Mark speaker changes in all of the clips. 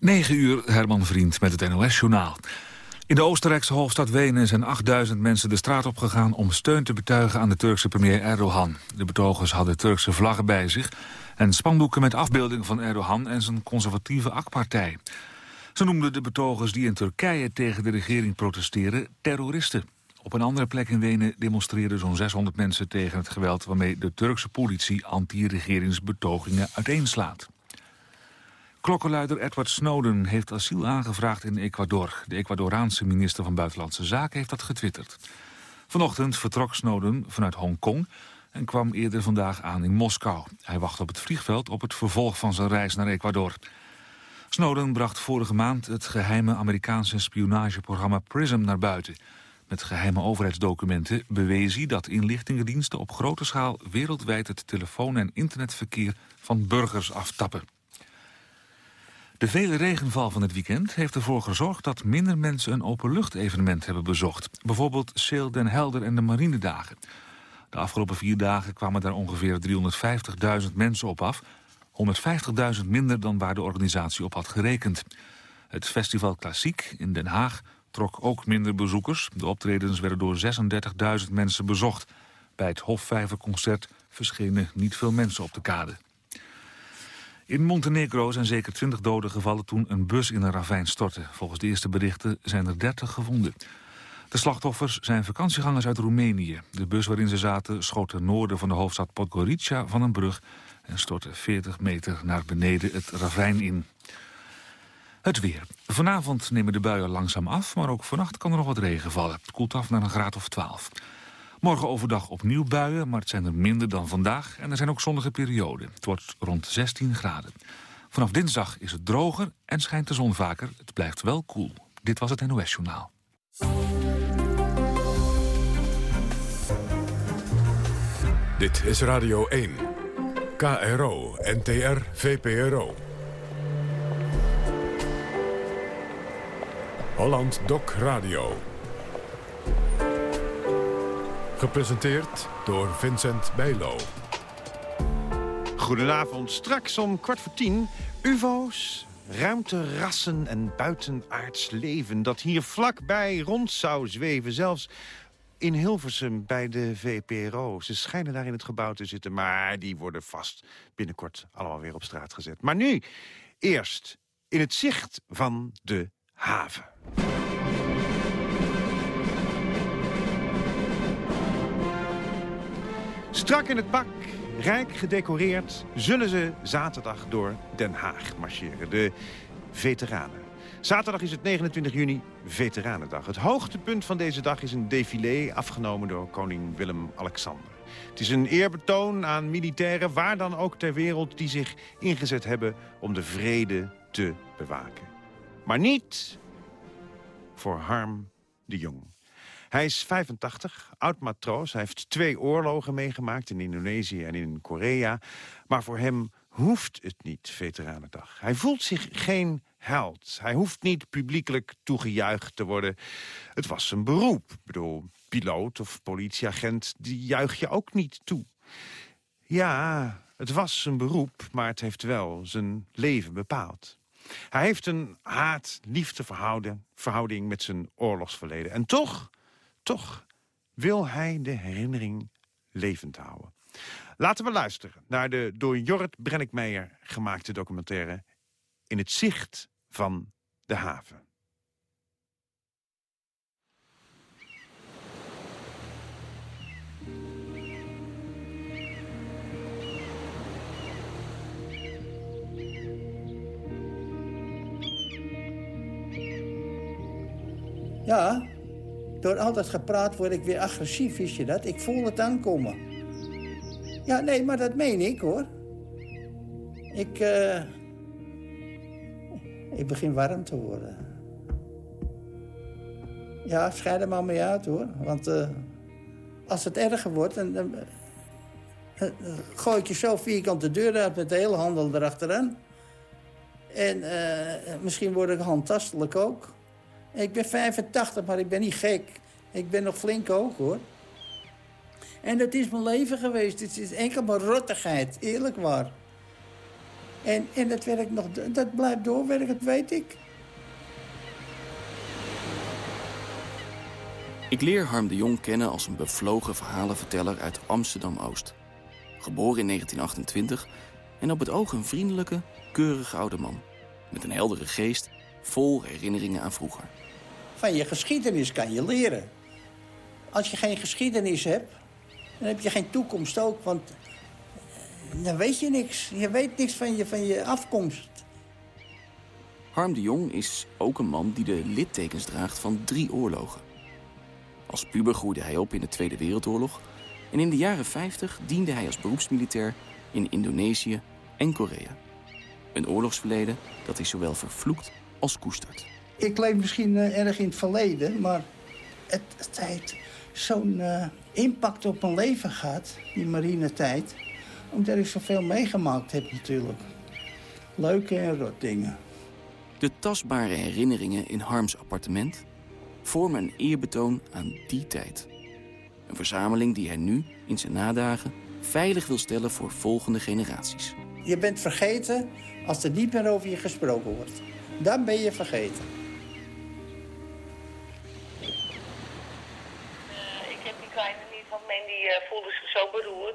Speaker 1: 9 uur, Herman Vriend met het NOS-journaal. In de Oostenrijkse hoofdstad Wenen zijn 8000 mensen de straat opgegaan... om steun te betuigen aan de Turkse premier Erdogan. De betogers hadden Turkse vlaggen bij zich... en spandoeken met afbeelding van Erdogan en zijn conservatieve AK-partij. Ze noemden de betogers die in Turkije tegen de regering protesteren terroristen. Op een andere plek in Wenen demonstreerden zo'n 600 mensen tegen het geweld... waarmee de Turkse politie anti-regeringsbetogingen uiteenslaat. Klokkenluider Edward Snowden heeft asiel aangevraagd in Ecuador. De Ecuadoraanse minister van Buitenlandse Zaken heeft dat getwitterd. Vanochtend vertrok Snowden vanuit Hongkong en kwam eerder vandaag aan in Moskou. Hij wacht op het vliegveld op het vervolg van zijn reis naar Ecuador. Snowden bracht vorige maand het geheime Amerikaanse spionageprogramma PRISM naar buiten. Met geheime overheidsdocumenten bewees hij dat inlichtingendiensten op grote schaal wereldwijd het telefoon- en internetverkeer van burgers aftappen. De vele regenval van het weekend heeft ervoor gezorgd dat minder mensen een openluchtevenement hebben bezocht. Bijvoorbeeld Seel den Helder en de Marinedagen. De afgelopen vier dagen kwamen daar ongeveer 350.000 mensen op af. 150.000 minder dan waar de organisatie op had gerekend. Het festival Klassiek in Den Haag trok ook minder bezoekers. De optredens werden door 36.000 mensen bezocht. Bij het Hofvijverconcert verschenen niet veel mensen op de kade. In Montenegro zijn zeker 20 doden gevallen toen een bus in een ravijn stortte. Volgens de eerste berichten zijn er 30 gevonden. De slachtoffers zijn vakantiegangers uit Roemenië. De bus waarin ze zaten schoot ten noorden van de hoofdstad Podgorica van een brug... en stortte 40 meter naar beneden het ravijn in. Het weer. Vanavond nemen de buien langzaam af, maar ook vannacht kan er nog wat regen vallen. Het koelt af naar een graad of 12. Morgen overdag opnieuw buien, maar het zijn er minder dan vandaag. En er zijn ook zonnige perioden. Het wordt rond 16 graden. Vanaf dinsdag is het droger en schijnt de zon vaker. Het blijft wel koel. Dit was het NOS Journaal.
Speaker 2: Dit is Radio 1. KRO, NTR, VPRO. Holland Doc Radio. Gepresenteerd door Vincent Bijlo.
Speaker 3: Goedenavond. Straks om kwart voor tien. UFO's, ruimterassen en buitenaards leven... dat hier vlakbij rond zou zweven. Zelfs in Hilversum bij de VPRO. Ze schijnen daar in het gebouw te zitten... maar die worden vast binnenkort allemaal weer op straat gezet. Maar nu, eerst in het zicht van de haven. Strak in het pak, rijk gedecoreerd... zullen ze zaterdag door Den Haag marcheren. De veteranen. Zaterdag is het 29 juni, Veteranendag. Het hoogtepunt van deze dag is een défilé afgenomen door koning Willem-Alexander. Het is een eerbetoon aan militairen, waar dan ook ter wereld... die zich ingezet hebben om de vrede te bewaken. Maar niet voor Harm de Jong. Hij is 85, oud-matroos. Hij heeft twee oorlogen meegemaakt in Indonesië en in Korea. Maar voor hem hoeft het niet, Veteranendag. Hij voelt zich geen held. Hij hoeft niet publiekelijk toegejuicht te worden. Het was zijn beroep. Ik bedoel, piloot of politieagent, die juich je ook niet toe. Ja, het was zijn beroep, maar het heeft wel zijn leven bepaald. Hij heeft een haat-liefde-verhouding met zijn oorlogsverleden. En toch toch wil hij de herinnering levend houden. Laten we luisteren naar de door Jorrit Brennickmeijer gemaakte documentaire... In het zicht van de haven.
Speaker 4: Ja, door al dat gepraat word ik weer agressief, wist je dat? Ik voel het aankomen. Ja, nee, maar dat meen ik, hoor. Ik, uh, ik begin warm te worden. Ja, scheid er maar mee uit, hoor. Want uh, als het erger wordt, dan, dan, gooi ik je zo vierkant de deur uit met de hele handel erachteraan. En uh, misschien word ik handtastelijk ook. Ik ben 85, maar ik ben niet gek. Ik ben nog flink ook, hoor. En dat is mijn leven geweest. Het is enkel maar rottigheid, eerlijk waar. En, en dat, werkt nog, dat blijft doorwerken, dat weet ik.
Speaker 5: Ik leer Harm de Jong kennen als een bevlogen verhalenverteller uit Amsterdam-Oost. Geboren in 1928 en op het oog een vriendelijke, keurige oude man. Met een heldere geest, vol herinneringen aan vroeger.
Speaker 4: Van je geschiedenis kan je leren. Als je geen geschiedenis hebt, dan heb je geen toekomst ook. Want eh, dan weet je niks. Je weet niks van je, van je afkomst.
Speaker 5: Harm de Jong is ook een man die de littekens draagt van drie oorlogen. Als puber groeide hij op in de Tweede Wereldoorlog... en in de jaren 50 diende hij als beroepsmilitair in Indonesië en Korea. Een oorlogsverleden dat hij zowel vervloekt als koestert.
Speaker 4: Ik leef misschien uh, erg in het verleden, maar het, het heeft zo'n uh, impact op mijn leven gehad, die marinetijd. Omdat ik zoveel meegemaakt heb natuurlijk. Leuke en rot dingen.
Speaker 5: De tastbare herinneringen in Harms appartement vormen een eerbetoon aan die tijd. Een verzameling die hij nu, in zijn nadagen, veilig wil stellen voor volgende generaties.
Speaker 4: Je bent vergeten als er niet meer over je gesproken wordt. Dan ben je vergeten.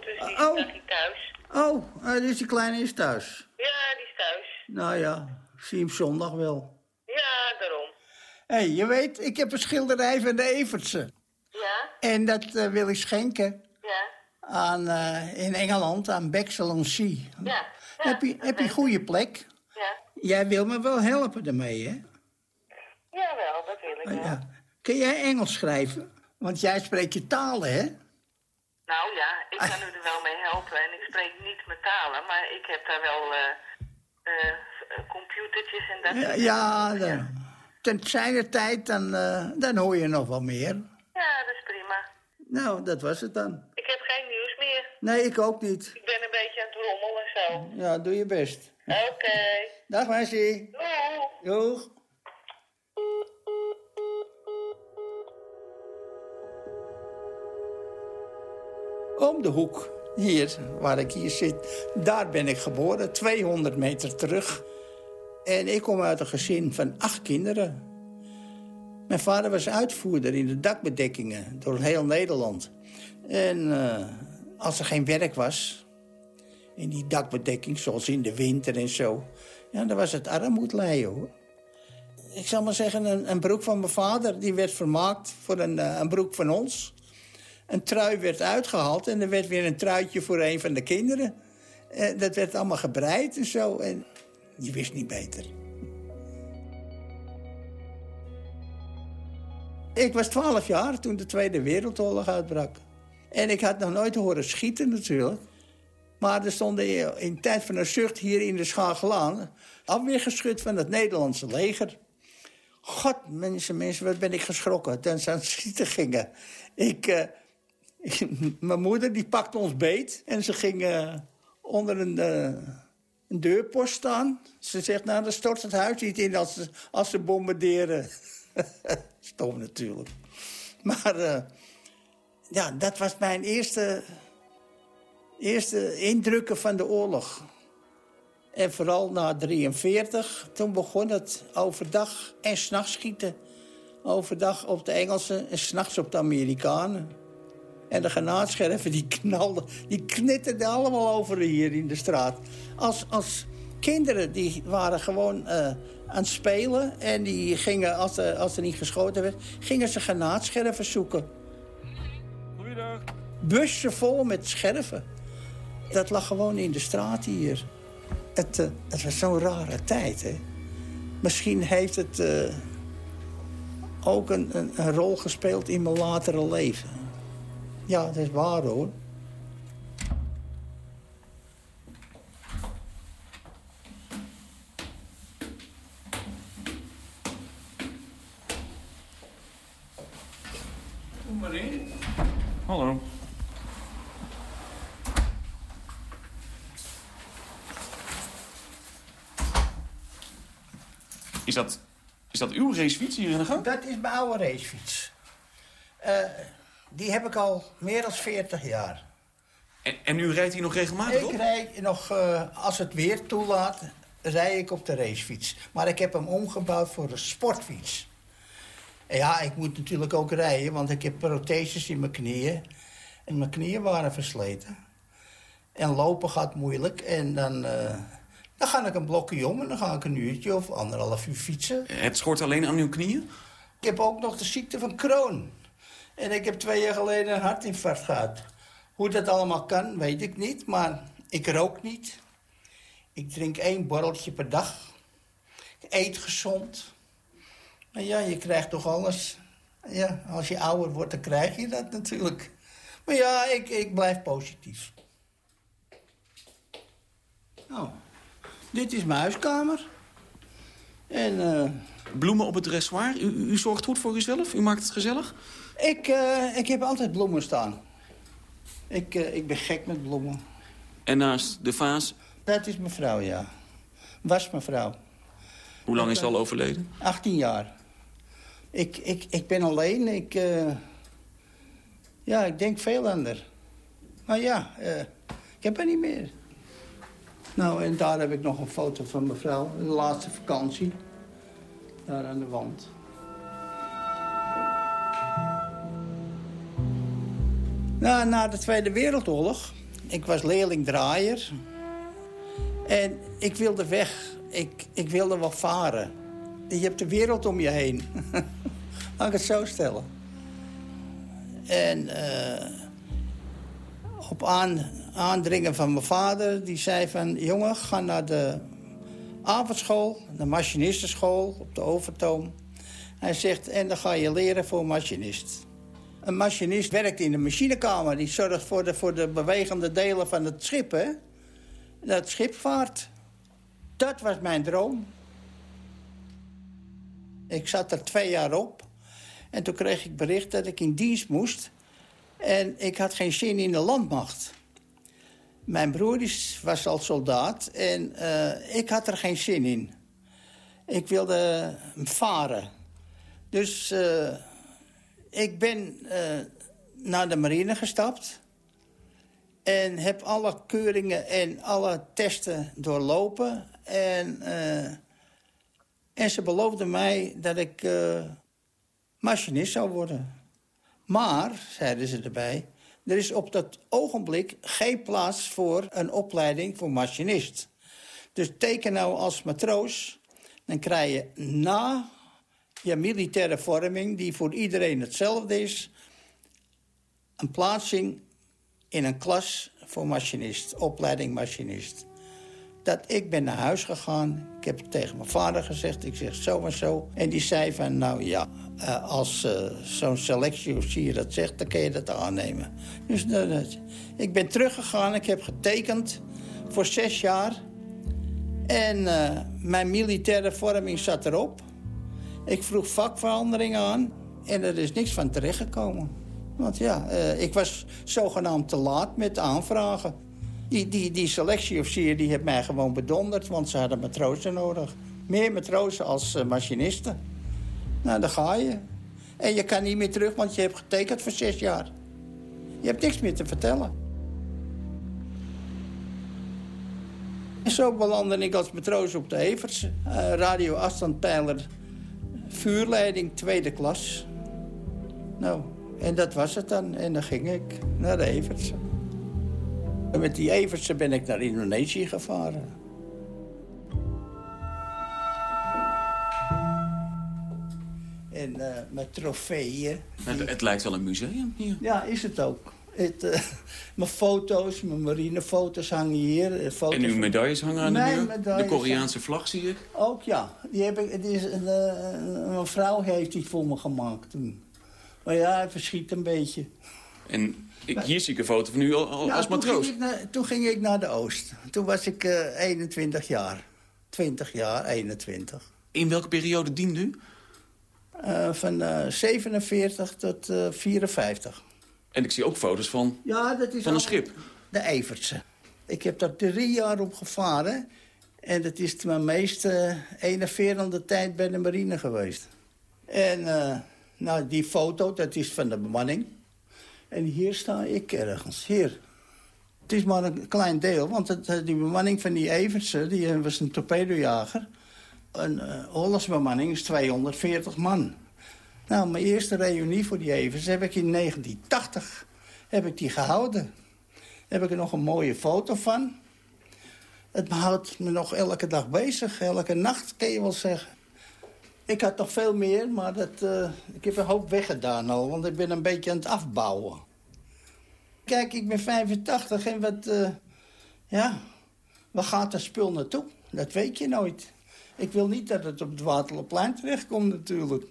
Speaker 6: Dus die
Speaker 4: oh.
Speaker 6: is niet thuis.
Speaker 4: Oh, uh, dus die kleine is thuis?
Speaker 6: Ja, die is thuis.
Speaker 4: Nou ja, ik zie hem zondag wel.
Speaker 6: Ja, daarom.
Speaker 4: Hé, hey, je weet, ik heb een schilderij van de Evertse.
Speaker 6: Ja?
Speaker 4: En dat wil ik schenken.
Speaker 6: Ja?
Speaker 4: Aan, in Engeland, aan Bexel on Sea.
Speaker 6: Ja.
Speaker 4: heb je, heb je een goede plek?
Speaker 6: Ja.
Speaker 4: Jij wil me wel helpen ermee, hè?
Speaker 6: Jawel, dat wil ik wel.
Speaker 4: Ja. Kun jij Engels schrijven? Want jij spreekt je talen, hè?
Speaker 6: Nou ja, ik kan u er wel mee helpen. En ik spreek niet mijn talen, maar ik heb daar wel uh, uh, computertjes en dat.
Speaker 4: Ja, ja dan, ten zijner tijd, dan, uh, dan hoor je nog wel meer.
Speaker 6: Ja, dat is prima.
Speaker 4: Nou, dat was het dan.
Speaker 6: Ik heb geen nieuws meer.
Speaker 4: Nee, ik ook niet.
Speaker 6: Ik ben een beetje aan het rommelen zo.
Speaker 4: Ja, doe je best.
Speaker 6: Oké. Okay.
Speaker 4: Dag, meisje.
Speaker 6: Doeg.
Speaker 4: Doeg. De hoek, hier, waar ik hier zit, daar ben ik geboren. 200 meter terug. En ik kom uit een gezin van acht kinderen. Mijn vader was uitvoerder in de dakbedekkingen door heel Nederland. En uh, als er geen werk was, in die dakbedekking, zoals in de winter en zo... ja, dan was het armoedleien, hoor. Ik zal maar zeggen, een, een, broek van mijn vader... die werd vermaakt voor een, uh, een broek van ons. Een trui werd uitgehaald en er werd weer een truitje voor een van de kinderen. Uh, dat werd allemaal gebreid en zo. En je wist niet beter. Ik was twaalf jaar toen de Tweede Wereldoorlog uitbrak. En ik had nog nooit horen schieten natuurlijk. Maar er stonden in tijd van een zucht hier in de Schagelaan... afweergeschut van het Nederlandse leger. God, mensen, mensen, wat ben ik geschrokken toen ze aan het schieten gingen. Ik, ik, mijn moeder die pakte ons beet en ze ging uh, onder een, uh, deurpost staan. Ze zegt, nou, dan stort het huis niet in als ze, als ze bombarderen. Stom natuurlijk. Maar ja, dat was mijn eerste, eerste indrukken van de oorlog. En vooral na 43, toen begon het overdag en s'nachts schieten. Overdag op de Engelsen en s'nachts op de Amerikanen. En de granaatscherven die knalden, die knitterden allemaal over hier in de straat. Als, als kinderen, die waren gewoon uh, aan het spelen. En die gingen, als er, als er niet geschoten werd, gingen ze granaatscherven zoeken.
Speaker 7: Goeiedag.
Speaker 4: Bussen vol met scherven. Dat lag gewoon in de straat hier. Het, uh, het was zo'n rare tijd, hè. Misschien heeft het uh, ook een, een, een, rol gespeeld in mijn latere leven. Ja, dat is waar, hoor.
Speaker 7: Kom maar in. Hallo. Is dat, is dat uw racefiets hier in de gang?
Speaker 4: Dat is mijn oude racefiets. Uh, die heb ik al meer dan 40 jaar.
Speaker 7: En, en u rijdt hier nog regelmatig
Speaker 4: Ik
Speaker 7: op?
Speaker 4: rijd nog, eh, als het weer toelaat, rij ik op de racefiets. Maar ik heb hem omgebouwd voor een sportfiets. En ja, ik moet natuurlijk ook rijden, want ik heb protheses in mijn knieën. En mijn knieën waren versleten. En lopen gaat moeilijk. En dan, eh, dan ga ik een blokje om en dan ga ik een uurtje of anderhalf uur fietsen.
Speaker 7: Het schort alleen aan uw knieën?
Speaker 4: Ik heb ook nog de ziekte van Crohn. En ik heb twee jaar geleden een hartinfarct gehad. Hoe dat allemaal kan, weet ik niet. Maar ik rook niet. Ik drink één borreltje per dag. Ik eet gezond. Maar ja, je krijgt toch alles. Ja, als je ouder wordt, dan krijg je dat natuurlijk. Maar ja, ik, ik blijf positief. Nou, dit is mijn huiskamer. En... eh,
Speaker 7: Bloemen op het dressoir? U, u zorgt goed voor uzelf? U maakt het gezellig?
Speaker 4: Ik, eh, ik heb altijd bloemen staan. Ik, eh, ik ben gek met bloemen.
Speaker 7: En naast de vaas,
Speaker 4: Dat is mevrouw, ja. Was mevrouw.
Speaker 7: hoe lang is ze al overleden?
Speaker 4: 18 jaar. Ik, ik, ik ben alleen. Ik, eh, ja, ik denk veel aan haar. Maar ja, ik heb haar niet meer. Nou, en daar heb ik nog een foto van mevrouw. De laatste vakantie. Daar aan de wand. Nou, na de Tweede Wereldoorlog, ik was leerling-draaier. En ik wilde weg. Ik, ik wilde wel varen. Je hebt de wereld om je heen. Laat ik het zo stellen. En eh, op aan, aandringen van mijn vader, die zei van... jongen, ga naar de avondschool, de machinistenschool op de Overtoom. Hij zegt, en dan ga je leren voor machinist. Een machinist werkt in de machinekamer. Die zorgt voor de, voor de bewegende delen van het schip, hè. Dat schip vaart. Dat was mijn droom. Ik zat er twee jaar op. En toen kreeg ik bericht dat ik in dienst moest. En ik had geen zin in de landmacht. Mijn broer was al soldaat en eh, ik had er geen zin in. Ik wilde varen. Dus eh, ik ben eh, naar de marine gestapt. En heb alle keuringen en alle testen doorlopen. En, eh, en ze beloofden mij dat ik eh, machinist zou worden. Maar, zeiden ze erbij, er is op dat ogenblik geen plaats voor een opleiding voor machinist. Dus teken nou als matroos, dan krijg je na je militaire vorming... die voor iedereen hetzelfde is, een plaatsing in een klas voor machinist, opleiding machinist. Dat ik ben naar huis gegaan. Ik heb tegen mijn vader gezegd. Ik zeg zo en zo. En die zei van, nou ja, eh, als eh, zo'n selectieofficier dat zegt... dan kun je dat aannemen. Dus ik ben teruggegaan. Ik heb getekend voor zes jaar. En eh, mijn militaire vorming zat erop. Ik vroeg vakverandering aan. En er is niks van terechtgekomen. Want ja, eh, ik was zogenaamd te laat met aanvragen. Die, die, die selectieofficier die heeft mij gewoon bedonderd, want ze hadden matrozen nodig. Meer matrozen als eh, machinisten. Nou, daar ga je. En je kan niet meer terug, want je hebt getekend voor zes jaar. Je hebt niks meer te vertellen. En zo belandde ik als matroos op de Everts. eh, radio afstandpeiler, vuurleiding, tweede klas. Nou, en dat was het dan. En dan ging ik naar de Evertse. En met die Evertse ben ik naar Indonesië gevaren. En eh, met trofeeën.
Speaker 7: Het, het lijkt wel een museum hier.
Speaker 4: Ja, is het ook. Het, eh, mijn foto's, mijn marinefoto's hangen hier. eh, Foto's
Speaker 7: En uw medailles hangen aan de muur.
Speaker 4: medailles
Speaker 7: De Koreaanse vlag zie ik.
Speaker 4: Ook ja. Die heb ik, het is een, eh, een vrouw heeft die voor me gemaakt toen. Maar ja, hij verschiet een beetje.
Speaker 7: En ik, hier zie ik een foto van u al, al
Speaker 4: Ja,
Speaker 7: als
Speaker 4: toen
Speaker 7: matroos.
Speaker 4: Ging ik naar, toen ging ik naar de Oost. Toen was ik eh 21 jaar. 20 jaar, 21.
Speaker 7: In welke periode diende u?
Speaker 4: Van eh 47 tot eh 54.
Speaker 7: En ik zie ook foto's van,
Speaker 4: Ja, dat is
Speaker 7: van een schip.
Speaker 4: De Evertse. Ik heb daar drie jaar op gevaren. En dat is mijn meest eh, enerverende tijd bij de marine geweest. En eh, nou, die foto, dat is van de bemanning. En hier sta ik ergens. Hier. Het is maar een klein deel, want het, eh, die bemanning van die Evertse... die was een torpedojager. Een uh, oorlogsbemanning is 240 man. Nou, mijn eerste reunie voor die Evertse heb ik in 1980 heb ik die gehouden. Daar heb ik er nog een mooie foto van. Het houdt me nog elke dag bezig, elke nacht, kan je wel zeggen. Ik had nog veel meer, maar dat, uh, ik heb een hoop weggedaan al, want ik ben een beetje aan het afbouwen. Kijk, ik ben 85 en wat, uh, ja, waar gaat dat spul naartoe? Dat weet je nooit. Ik wil niet dat het op het Waterloopplein terechtkomt natuurlijk.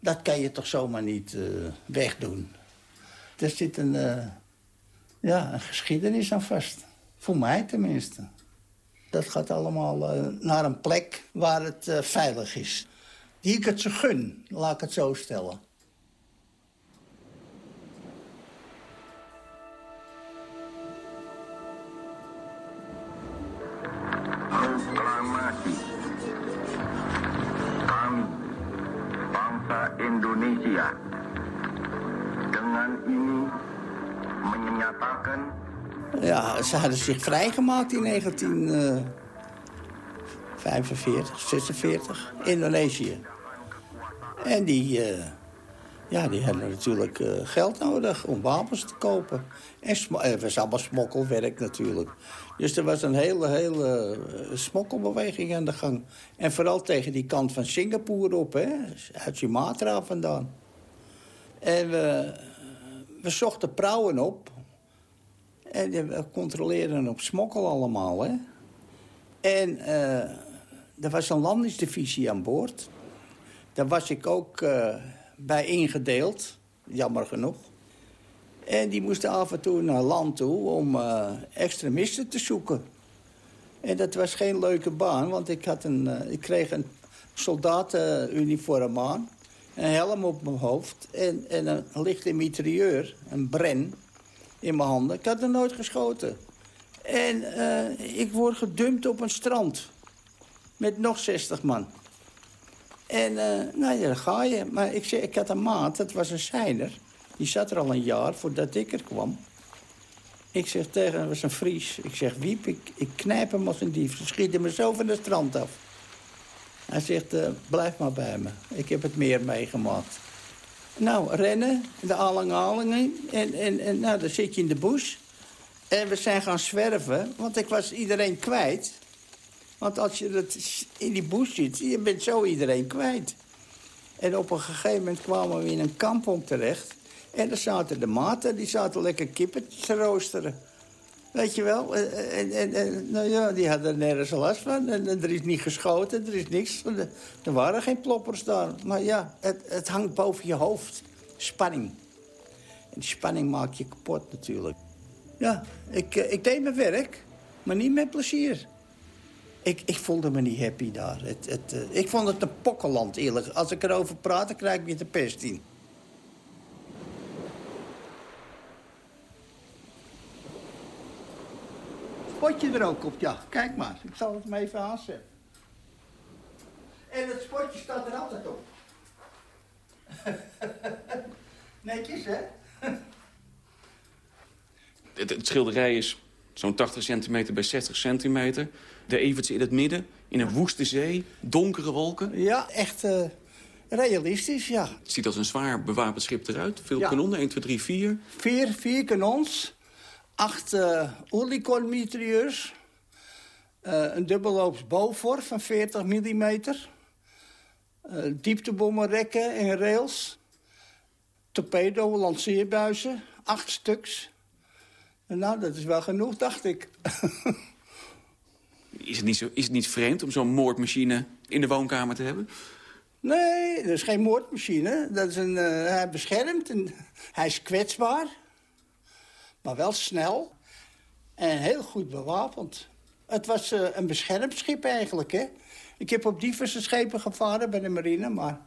Speaker 4: Dat kan je toch zomaar niet uh, wegdoen. Er zit een, ja, een geschiedenis aan vast. Voor mij tenminste. Dat gaat allemaal uh, naar een plek waar het veilig is. Die ik het ze gun, laat ik het zo stellen.
Speaker 8: Indonesia, dengan ini menyatakan
Speaker 4: ja, ze hadden zich vrijgemaakt in 1945, 46, Indonesië. En die, uh, ja, die hadden natuurlijk uh, geld nodig om wapens te kopen. En het was allemaal smokkelwerk natuurlijk. Dus er was een hele, hele smokkelbeweging aan de gang. En vooral tegen die kant van Singapore op, hè. Uit Sumatra vandaan. En we, we zochten prauwen op en we controleerden op smokkel allemaal, hè. En uh, er was een landingsdivisie aan boord. Daar was ik ook uh, bij ingedeeld, jammer genoeg. En die moesten af en toe naar land toe om uh, extremisten te zoeken. En dat was geen leuke baan, want ik, had een, ik kreeg een soldatenuniform aan. Een helm op mijn hoofd en, en een lichte mitrailleur, een bren in mijn handen. Ik had er nooit geschoten. En uh, ik word gedumpt op een strand. Met nog 60 man. En nou ja, daar ga je. Maar ik, ik had een maat, dat was een seiner. Die zat er al een jaar voordat ik er kwam. Ik zeg tegen hem, was een Fries. Ik zeg, Wiep, ik, ik knijp hem als een dief. Ze schieten me zo van de strand af. Hij zegt, uh, blijf maar bij me. Ik heb het meer meegemaakt. Nou, rennen, de aling En, en, en nou, dan zit je in de bush. En we zijn gaan zwerven, want ik was iedereen kwijt. Want als je dat in die bush zit, je bent zo iedereen kwijt. En op een gegeven moment kwamen we in een kampong terecht. En daar zaten de maten, die zaten lekker kippen te roosteren. Weet je wel? En, en, en, nou ja, die hadden er nergens last van. En, er is niet geschoten, er is niks. Er waren geen ploppers daar. Maar ja, het, het hangt boven je hoofd. Spanning. En die spanning maakt je kapot natuurlijk. Ja, ik, eh, ik deed mijn werk, maar niet met plezier. Ik, ik voelde me niet happy daar. Het, het, ik vond het een pokkenland, eerlijk. Als ik erover praat, dan krijg ik weer de pest in. Spotje er ook op, ja. Kijk maar, ik zal het maar even aanzetten. En het spotje staat er altijd op. Netjes, hè?
Speaker 5: Het, het, schilderij is zo'n 80 centimeter bij 60 centimeter. De Evertse in het midden, in een woeste zee, donkere wolken.
Speaker 4: Ja, echt uh, realistisch, ja.
Speaker 5: Het ziet als een zwaar bewapend schip eruit. Veel ja. kanonnen, 1, 2, 3, 4.
Speaker 4: Vier, vier kanons acht uh, Oerlikon-mitrailleurs. Uh, een dubbelloops Bofors van 40 mm. Uh, dieptebommenrekken en rails. Torpedo, lanceerbuizen, acht stuks. En nou, dat is wel genoeg, dacht ik.
Speaker 5: is, het niet zo, is het niet vreemd om zo'n moordmachine in de woonkamer te hebben?
Speaker 4: Nee, dat is geen moordmachine. Dat is een, uh, hij beschermt en hij is kwetsbaar maar wel snel en heel goed bewapend. Het was uh, een beschermd schip eigenlijk, hè. Ik heb op diverse schepen gevaren bij de marine, maar...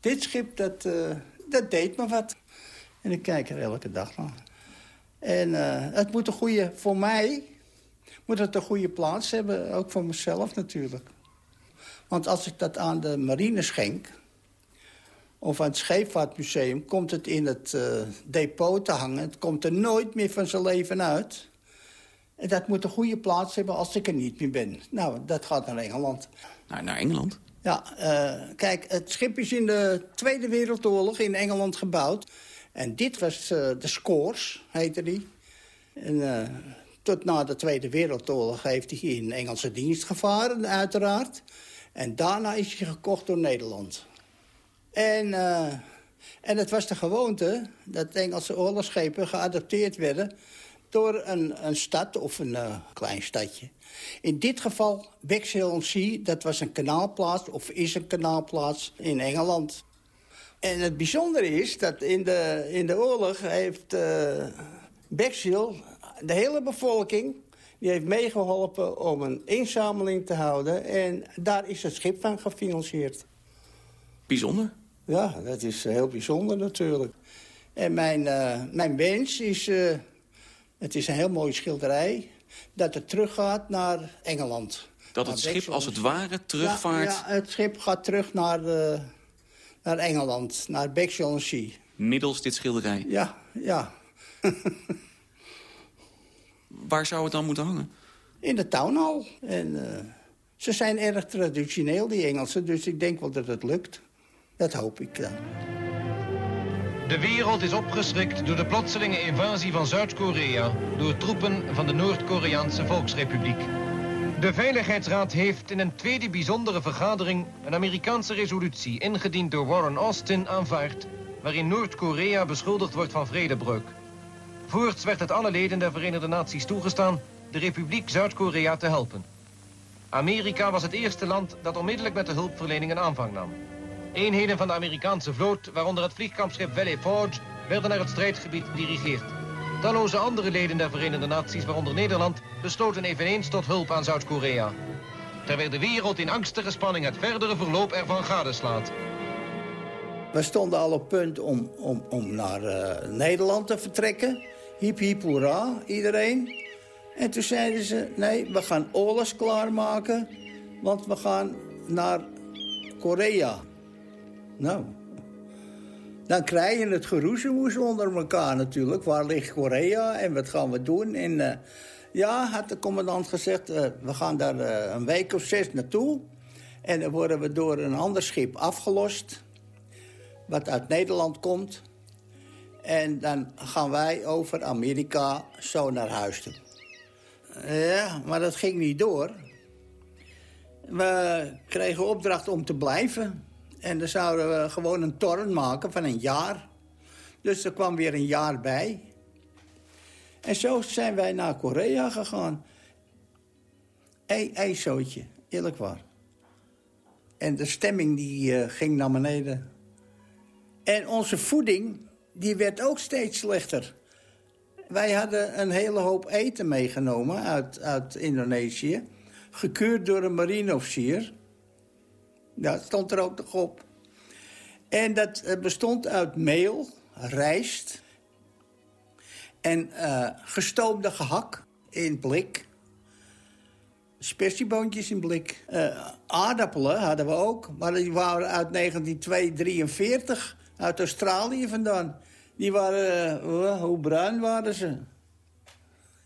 Speaker 4: dit schip, dat, uh, dat deed me wat. En ik kijk er elke dag naar. En uh, het moet een goede, voor mij, moet het een goede plaats hebben. Ook voor mezelf natuurlijk. Want als ik dat aan de marine schenk... of aan het Scheepvaartmuseum... komt het in het uh, depot te hangen. Het komt er nooit meer van zijn leven uit. En dat moet een goede plaats hebben als ik er niet meer ben. Nou, dat gaat naar Engeland.
Speaker 5: Naar, naar Engeland?
Speaker 4: Ja, uh, kijk, het schip is in de Tweede Wereldoorlog in Engeland gebouwd. En dit was uh, de Scores, heette die. En tot na de Tweede Wereldoorlog heeft hij in Engelse dienst gevaren, uiteraard. En daarna is hij gekocht door Nederland. En, uh, en het was de gewoonte dat Engelse oorlogsschepen geadopteerd werden... door een, een stad of een uh, klein stadje. In dit geval Bexhill-on-Sea, dat was een kanaalplaats... of is een kanaalplaats in Engeland. En het bijzondere is dat in de, in de oorlog heeft uh, Bexhill... de hele bevolking die heeft meegeholpen om een inzameling te houden. En daar is het schip van gefinancierd.
Speaker 5: Bijzonder?
Speaker 4: Ja, dat is heel bijzonder natuurlijk. En mijn, uh, mijn wens is... Uh, het is een heel mooie schilderij... dat het teruggaat naar Engeland.
Speaker 5: Dat het schip als het ware terugvaart?
Speaker 4: Ja, ja het schip gaat terug naar, uh, naar Engeland, naar Bexhill Sea.
Speaker 5: Middels dit schilderij?
Speaker 4: Ja, ja.
Speaker 5: Waar zou het dan moeten hangen?
Speaker 4: In de townhall. En ze zijn erg traditioneel, die Engelsen, dus ik denk wel dat het lukt. Dat hoop ik dan.
Speaker 9: De wereld is opgeschrikt door de plotselinge invasie van Zuid-Korea... door troepen van de Noord-Koreaanse Volksrepubliek. De Veiligheidsraad heeft in een tweede bijzondere vergadering... een Amerikaanse resolutie ingediend door Warren Austin aanvaard... waarin Noord-Korea beschuldigd wordt van vredebreuk. Voorts werd het alle leden der Verenigde Naties toegestaan... de Republiek Zuid-Korea te helpen. Amerika was het eerste land dat onmiddellijk met de hulpverlening een aanvang nam. Eenheden van de Amerikaanse vloot, waaronder het vliegkampschip Valley Forge, werden naar het strijdgebied gedirigeerd. Talloze andere leden der Verenigde Naties, waaronder Nederland, besloten eveneens tot hulp aan Zuid-Korea. Terwijl de wereld in angstige spanning het verdere verloop ervan gadeslaat.
Speaker 4: We stonden al op punt om, om, om naar uh, Nederland te vertrekken. Hiep hiep hoera, iedereen. En toen zeiden ze, nee, we gaan oorlogs klaarmaken... want we gaan naar Korea. Nou, dan krijg je het geroezemoes onder elkaar natuurlijk. Waar ligt Korea en wat gaan we doen? En uh, ja, had de commandant gezegd, uh, we gaan daar uh, een week of zes naartoe. En dan worden we door een ander schip afgelost. Wat uit Nederland komt. En dan gaan wij over Amerika zo naar huis toe. Ja, maar dat ging niet door. We kregen opdracht om te blijven. En dan zouden we gewoon een torn maken van een jaar. Dus er kwam weer een jaar bij. En zo zijn wij naar Korea gegaan. Eén ijszootje, eerlijk waar. En de stemming die uh, ging naar beneden. En onze voeding, die werd ook steeds slechter. Wij hadden een hele hoop eten meegenomen uit, uit Indonesië. Gekeurd door een marineofficier. Dat stond er ook nog op. En dat bestond uit meel, rijst... en uh, gestoomde gehak in blik. Spersieboontjes in blik. Uh, aardappelen hadden we ook, maar die waren uit 1943 uit Australië vandaan. Die waren, hoe bruin waren ze?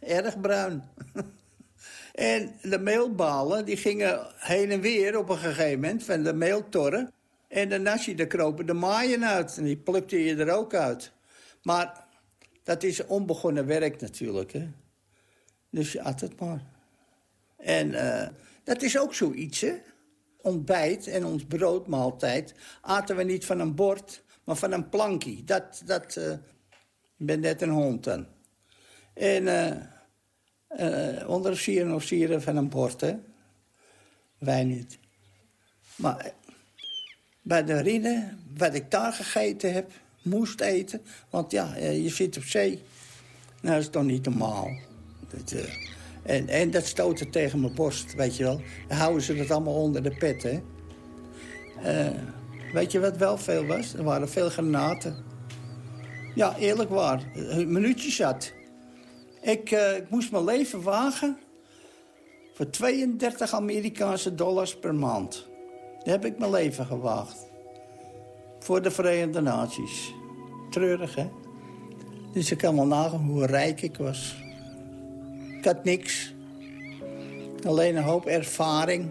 Speaker 4: Erg bruin. En de meelbalen die gingen heen en weer op een gegeven moment van de meeltorren. En dan nas je, kropen de maaien uit en die plukte je er ook uit. Maar dat is onbegonnen werk natuurlijk. Hè? Dus je at het maar. En uh, dat is ook zoiets, hè? Ontbijt en ons broodmaaltijd aten we niet van een bord, maar van een plankie. Dat, dat, uh, ik ben net een hond dan. En... Uh, uh, onderofficieren en officieren van een bord. Wij niet. Maar bij de marine, wat ik daar gegeten heb, moest eten. Want ja, je zit op zee. Nou, dat is toch niet normaal. Dat, en, en dat stoten tegen mijn borst, weet je wel. Dan houden ze dat allemaal onder de pet, hè. Weet je wat wel veel was? Er waren veel granaten. Ja, eerlijk waar. Een minuutje zat. Ik, uh, ik moest mijn leven wagen voor 32 Amerikaanse dollars per maand. Daar heb ik mijn leven gewaagd. voor de Verenigde Naties. Treurig, hè? Dus ik kan wel nagaan hoe rijk ik was. Ik had niks. Alleen een hoop ervaring.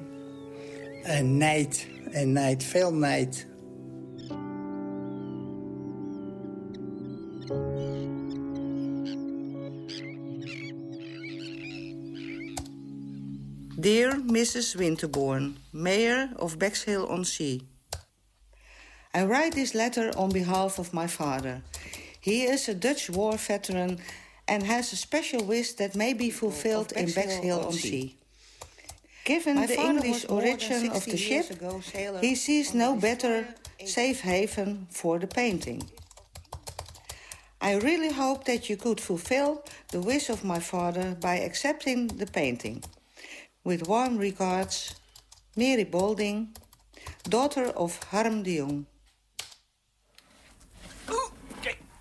Speaker 4: En nijd. En nijd. Veel nijd.
Speaker 10: Dear Mrs. Winterbourne, Mayor of Bexhill-on-Sea. I write this letter on behalf of my father. He is a Dutch war veteran and has a special wish that may be fulfilled in Bexhill-on-Sea. Given My the English was more than origin of the ship, ago he sees no better safe haven for the painting. I really hope that you could fulfill the wish of my father by accepting the painting. With warm regards, Mary Bolding, daughter of Harm de Jong.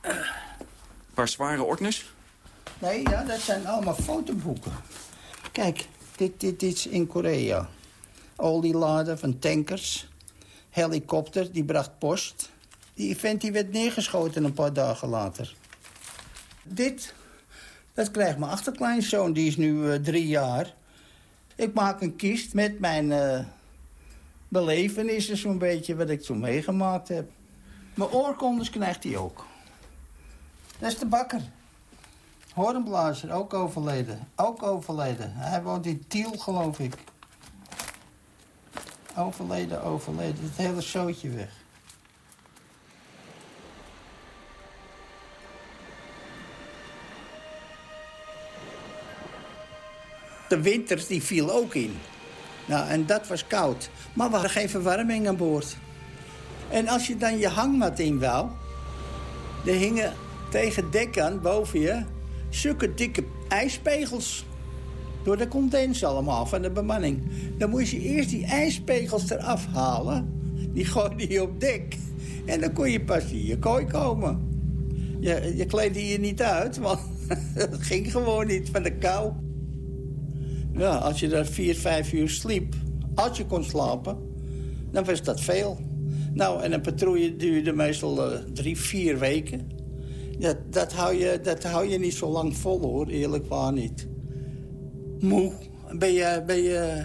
Speaker 5: Een paar zware ordners.
Speaker 4: Nee, ja, dat zijn allemaal fotoboeken. Kijk, dit, dit, dit is in Korea. Olieladen van tankers. Helikopter, die bracht post. Die vent die werd neergeschoten een paar dagen later. Dit, dat krijgt mijn achterkleinzoon, die is nu eh, drie jaar. Ik maak een kist met mijn eh, belevenissen zo'n beetje... wat ik zo meegemaakt heb. Mijn oorkondes krijgt hij ook. Dat is de bakker. Hoornblazer, ook overleden. Ook overleden. Hij woont in Tiel, geloof ik. Overleden, overleden. Het hele zootje weg. De winters die viel ook in. Nou, en dat was koud. Maar we hadden geen verwarming aan boord. En als je dan je hangmat in wou... er hingen tegen dek aan, boven je... zulke dikke ijspegels. Door de condens allemaal, van de bemanning. Dan moest je eerst die ijspegels eraf halen. Die gooide je op dek. En dan kon je pas in je kooi komen. Je, je kleedde je niet uit, want het ging gewoon niet van de kou. Ja, als je daar vier, vijf uur sliep, als je kon slapen, dan was dat veel. Nou, en een patrouille duurde meestal eh, drie, vier weken. Dat, dat, hou je, dat hou je niet zo lang vol, hoor. Eerlijk waar niet. Moe. Ben je... Ben je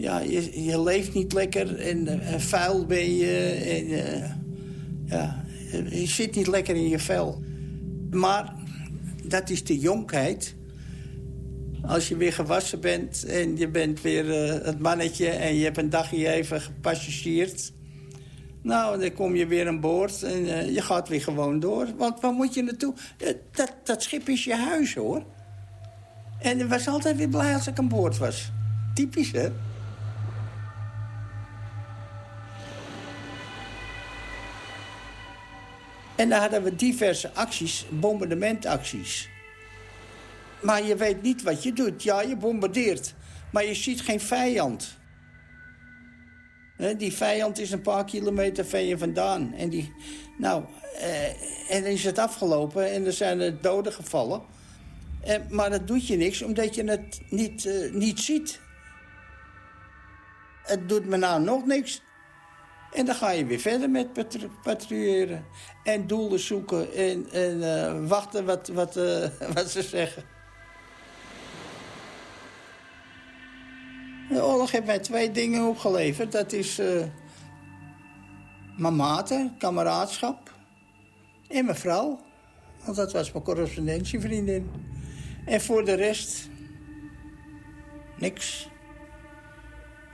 Speaker 4: ja, je, je leeft niet lekker en, eh, vuil ben je. En, eh, ja, je zit niet lekker in je vel. Maar dat is de jonkheid. Als je weer gewassen bent en je bent weer eh, het mannetje... en je hebt een dagje even gepassageerd... Nou, dan kom je weer aan boord en eh, je gaat weer gewoon door. Want waar moet je naartoe? Eh, dat, dat schip is je huis, hoor. En ik was altijd weer blij als ik aan boord was. Typisch, hè? En dan hadden we diverse acties, bombardmentacties. Maar je weet niet wat je doet. Ja, je bombardeert, maar je ziet geen vijand. Die vijand is een paar kilometer van je vandaan. En, die, nou, eh, en is het afgelopen en er zijn er doden gevallen. En, maar dat doet je niks, omdat je het niet, eh, niet ziet. Het doet me nou nog niks. En dan ga je weer verder met patrouilleren. En doelen zoeken en, en eh, wachten wat, wat, eh, wat ze zeggen. De oorlog heeft mij twee dingen opgeleverd. Dat is eh mijn maten, kameraadschap en mijn vrouw. Want dat was mijn correspondentievriendin. En voor de rest... niks.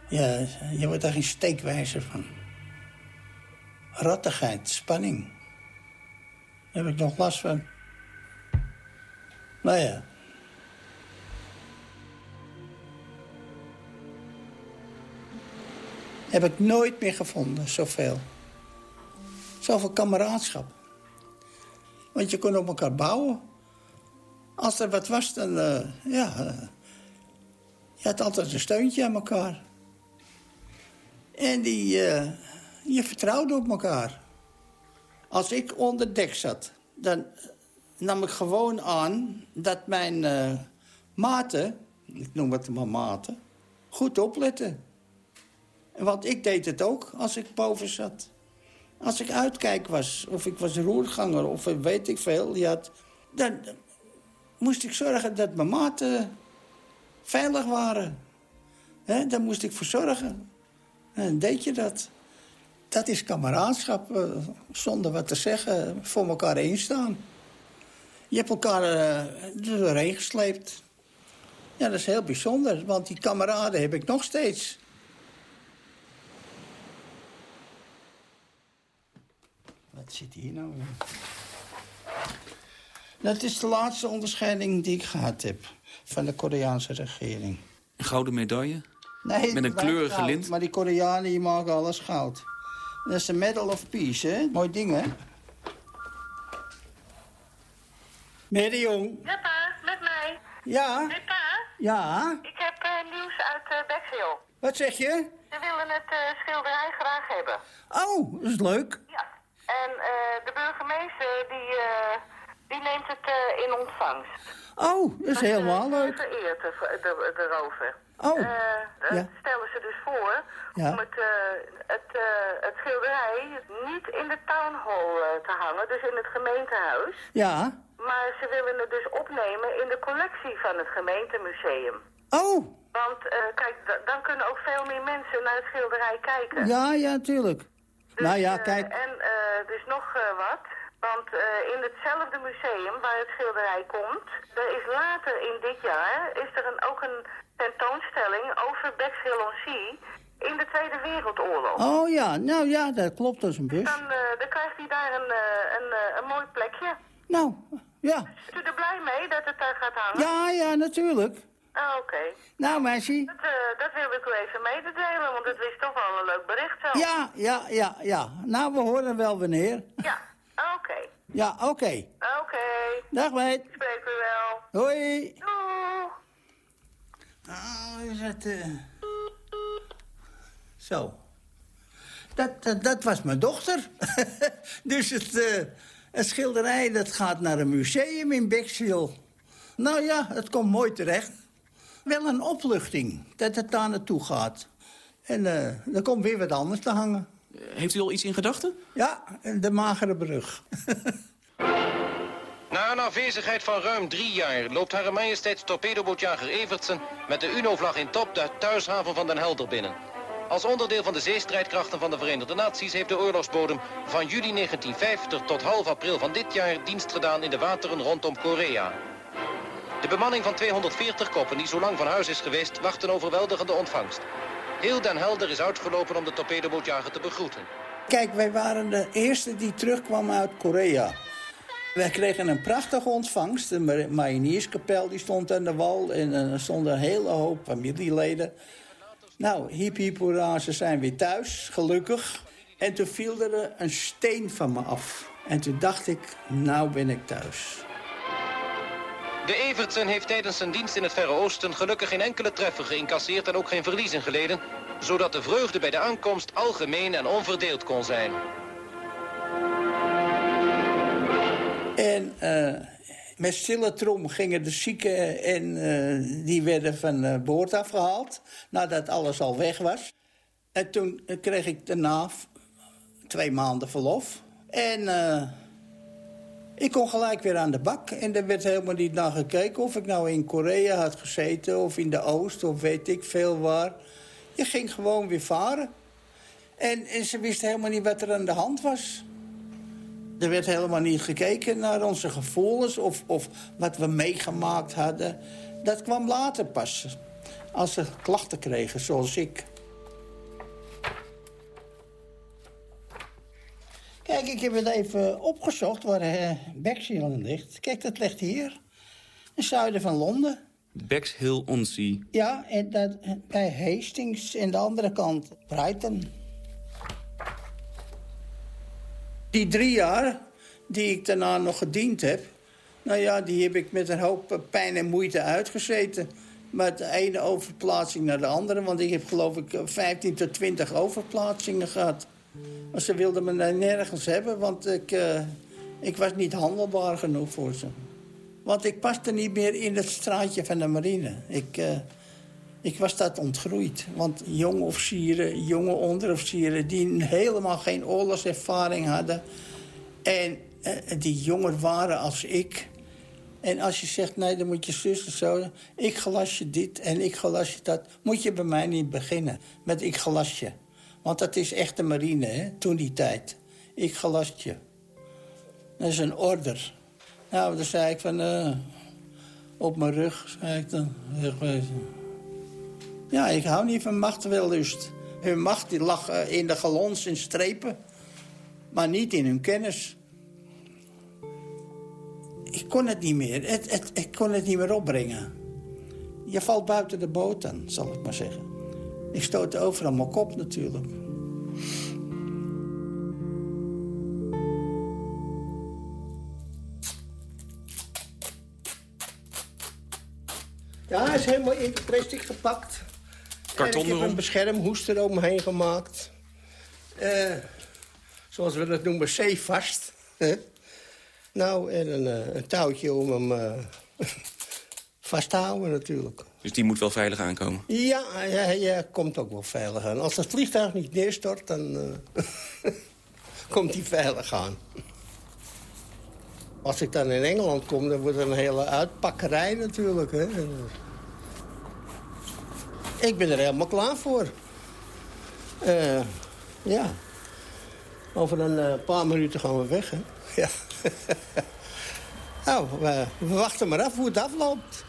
Speaker 4: Ja, je wordt daar geen steekwijzer van. Rattigheid, spanning. Daar heb ik nog last van. Nou ja... heb ik nooit meer gevonden, zoveel. Zoveel kameraadschap. Want je kon op elkaar bouwen. Als er wat was, dan, uh, ja... Uh, je had altijd een steuntje aan elkaar. En die, uh, je vertrouwde op elkaar. Als ik onder dek zat, dan nam ik gewoon aan... dat mijn maten, ik noem het maar maten, goed opletten. Want ik deed het ook als ik boven zat. Als ik uitkijk was, of ik was roerganger, of weet ik veel... Die had, dan, moest ik zorgen dat mijn maten veilig waren. Hè, daar moest ik voor zorgen. En deed je dat. Dat is kameraadschap, eh, zonder wat te zeggen, voor elkaar instaan. Je hebt elkaar uh, er doorheen gesleept. Ja, dat is heel bijzonder, want die kameraden heb ik nog steeds. Wat zit hier nou in? Dat is de laatste onderscheiding die ik gehad heb van de Koreaanse regering.
Speaker 5: Een gouden medaille?
Speaker 4: Nee,
Speaker 5: Met een kleurige
Speaker 4: goud,
Speaker 5: lint?
Speaker 4: Maar die Koreanen die maken alles goud. Dat is de Medal of Peace, hè? Mooi ding, hè? Meneer de Jong.
Speaker 6: Ja, pa, met mij.
Speaker 4: Ja?
Speaker 6: Hey, pa,
Speaker 4: Ja?
Speaker 6: ik heb eh, nieuws uit uh, Bexhill.
Speaker 4: Wat zeg je?
Speaker 6: Ze willen het eh, schilderij graag hebben.
Speaker 4: Oh, dat is leuk.
Speaker 6: En eh, de burgemeester die, eh, die neemt het eh, in ontvangst.
Speaker 4: Oh, dat is helemaal
Speaker 6: Ze
Speaker 4: leuk.
Speaker 6: vereert er- er- erover.
Speaker 4: Oh, ja.
Speaker 6: stellen ze dus voor
Speaker 4: Ja.
Speaker 6: om het, eh, het, eh, het schilderij niet in de town hall te hangen, dus in het gemeentehuis.
Speaker 4: Ja.
Speaker 6: Maar ze willen het dus opnemen in de collectie van het gemeentemuseum.
Speaker 4: Oh,
Speaker 6: Want kijk, dan kunnen ook veel meer mensen naar het schilderij kijken.
Speaker 4: ja, ja, natuurlijk.
Speaker 6: Dus,
Speaker 4: nou ja,
Speaker 6: eh,
Speaker 4: kijk.
Speaker 6: en eh, dus nog eh, wat. Want in hetzelfde museum waar het schilderij komt... er is later in dit jaar is er een, ook een tentoonstelling over Bexhill on Sea... in de Tweede Wereldoorlog.
Speaker 4: Oh ja, nou ja, dat klopt als een bus.
Speaker 6: Dan, eh, dan krijgt hij daar een, een, een mooi plekje.
Speaker 4: Nou, ja.
Speaker 6: Is u er blij mee dat het daar gaat hangen?
Speaker 4: Ja, ja, natuurlijk.
Speaker 6: Ah, oké.
Speaker 4: Nou, meisje.
Speaker 6: Dat, eh, dat wil ik u even mededelen, want het is toch wel een leuk bericht zo.
Speaker 4: Ja, ja, ja, ja. Nou, we horen wel wanneer.
Speaker 6: Ja, ah, oké.
Speaker 4: Ja, oké.
Speaker 6: Oké.
Speaker 4: Dag, meid.
Speaker 6: Ik spreek u wel.
Speaker 4: Hoi.
Speaker 6: Doeg.
Speaker 4: Nou, is het... eh, Zo. Dat, dat, dat was mijn dochter. dus het, eh, het schilderij dat gaat naar een museum in Bexhill. Nou ja, het komt mooi terecht. Wel een opluchting dat het daar naartoe gaat. En eh er komt weer wat anders te hangen.
Speaker 5: Heeft u al iets in gedachten?
Speaker 4: Ja, de magere brug.
Speaker 9: Na een afwezigheid van ruim drie jaar loopt Hare Majesteits torpedobootjager Evertsen met de UNO-vlag in top de thuishaven van Den Helder binnen. Als onderdeel van de zeestrijdkrachten van de Verenigde Naties heeft de oorlogsbodem van juli 1950 tot half april van dit jaar dienst gedaan in de wateren rondom Korea. De bemanning van 240 koppen die zo lang van huis is geweest wacht een overweldigende ontvangst. Heel Den Helder is uitgelopen om de torpedobootjager te begroeten.
Speaker 4: Kijk, wij waren de eerste die terugkwamen uit Korea. Wij kregen een prachtige ontvangst. De mar- marinierskapel die stond aan de wal. En eh, er stonden een hele hoop familieleden. Nou, hiep ze zijn weer thuis, gelukkig. En toen viel er een steen van me af. En toen dacht ik, nou ben ik thuis.
Speaker 9: De Evertsen heeft tijdens zijn dienst in het Verre Oosten gelukkig geen enkele treffer geïncasseerd en ook geen verliezen geleden, zodat de vreugde bij de aankomst algemeen en onverdeeld kon zijn.
Speaker 4: En eh, met stille trom gingen de zieken en eh, die werden van eh, boord afgehaald. Nadat alles al weg was. En toen kreeg ik daarna twee maanden verlof. En ik kon gelijk weer aan de bak. En er werd helemaal niet naar gekeken of ik nou in Korea had gezeten... of in de Oost of weet ik veel waar. Je ging gewoon weer varen. En, en ze wisten helemaal niet wat er aan de hand was. Er werd helemaal niet gekeken naar onze gevoelens of, of wat we meegemaakt hadden. Dat kwam later pas. Als ze klachten kregen, zoals ik. Kijk, ik heb het even opgezocht waar uh, Bexhill ligt. Kijk, dat ligt hier. In het zuiden van Londen.
Speaker 5: Bexhill on Sea.
Speaker 4: Ja, en dat, bij Hastings en de andere kant Brighton. Die drie jaar die ik daarna nog gediend heb... nou ja, die heb ik met een hoop pijn en moeite uitgezeten. Met de ene overplaatsing naar de andere. Want ik heb geloof ik 15 tot 20 overplaatsingen gehad. Maar ze wilden me nergens hebben, want ik, uh, ik was niet handelbaar genoeg voor ze. Want ik paste niet meer in het straatje van de marine. Ik, uh, Ik was dat ontgroeid. Want jonge officieren, jonge onderofficieren... die helemaal geen oorlogservaring hadden... en eh, die jonger waren als ik... En als je zegt, nee, dan moet je zuster zo... ik gelas je dit en ik gelas je dat... moet je bij mij niet beginnen met ik gelas je. Want dat is echt marine, toen die tijd. Ik gelas je. Dat is een order. Nou, dan zei ik van... Uh, op mijn rug, zei ik dan. Ja, ik hou niet van machtwellust. Hun macht die lag eh, in de galons en strepen. Maar niet in hun kennis. Ik kon het niet meer. Het, het, ik kon het niet meer opbrengen. Je valt buiten de boot dan, zal ik maar zeggen. Ik stootte overal mijn kop natuurlijk.
Speaker 11: Ja, hij is helemaal in de plastic gepakt.
Speaker 5: Karton
Speaker 11: en ik heb
Speaker 5: erom?
Speaker 11: een beschermhoest eromheen gemaakt. Eh, zoals we dat noemen, zeevast. hè. nou, en een, eh, een touwtje om hem eh, vast te houden natuurlijk.
Speaker 5: Dus die moet wel veilig aankomen.
Speaker 11: Ja, hij, komt ook wel veilig aan. Als het vliegtuig niet neerstort, dan eh, komt hij veilig aan. Als ik dan in Engeland kom, dan wordt er een hele uitpakkerij natuurlijk. Hè. Ik ben er helemaal klaar voor. Eh, ja. Over een eh, paar minuten gaan we weg, hè. Ja. nou, we wachten maar af hoe het afloopt.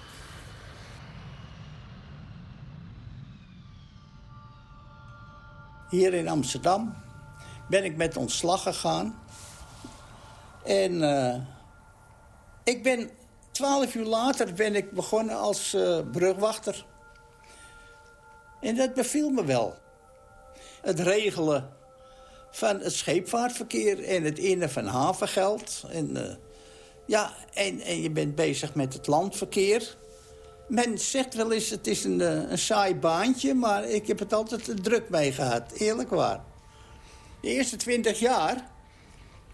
Speaker 4: Hier in Amsterdam ben ik met ontslag gegaan. En eh, ik ben twaalf uur later ben ik begonnen als eh, brugwachter. En dat beviel me wel. Het regelen van het scheepvaartverkeer en het innen van havengeld. En, eh, ja, en, en je bent bezig met het landverkeer. Men zegt wel eens, het is een, eh, een saai baantje... maar ik heb het altijd druk mee gehad, eerlijk waar. De eerste twintig jaar,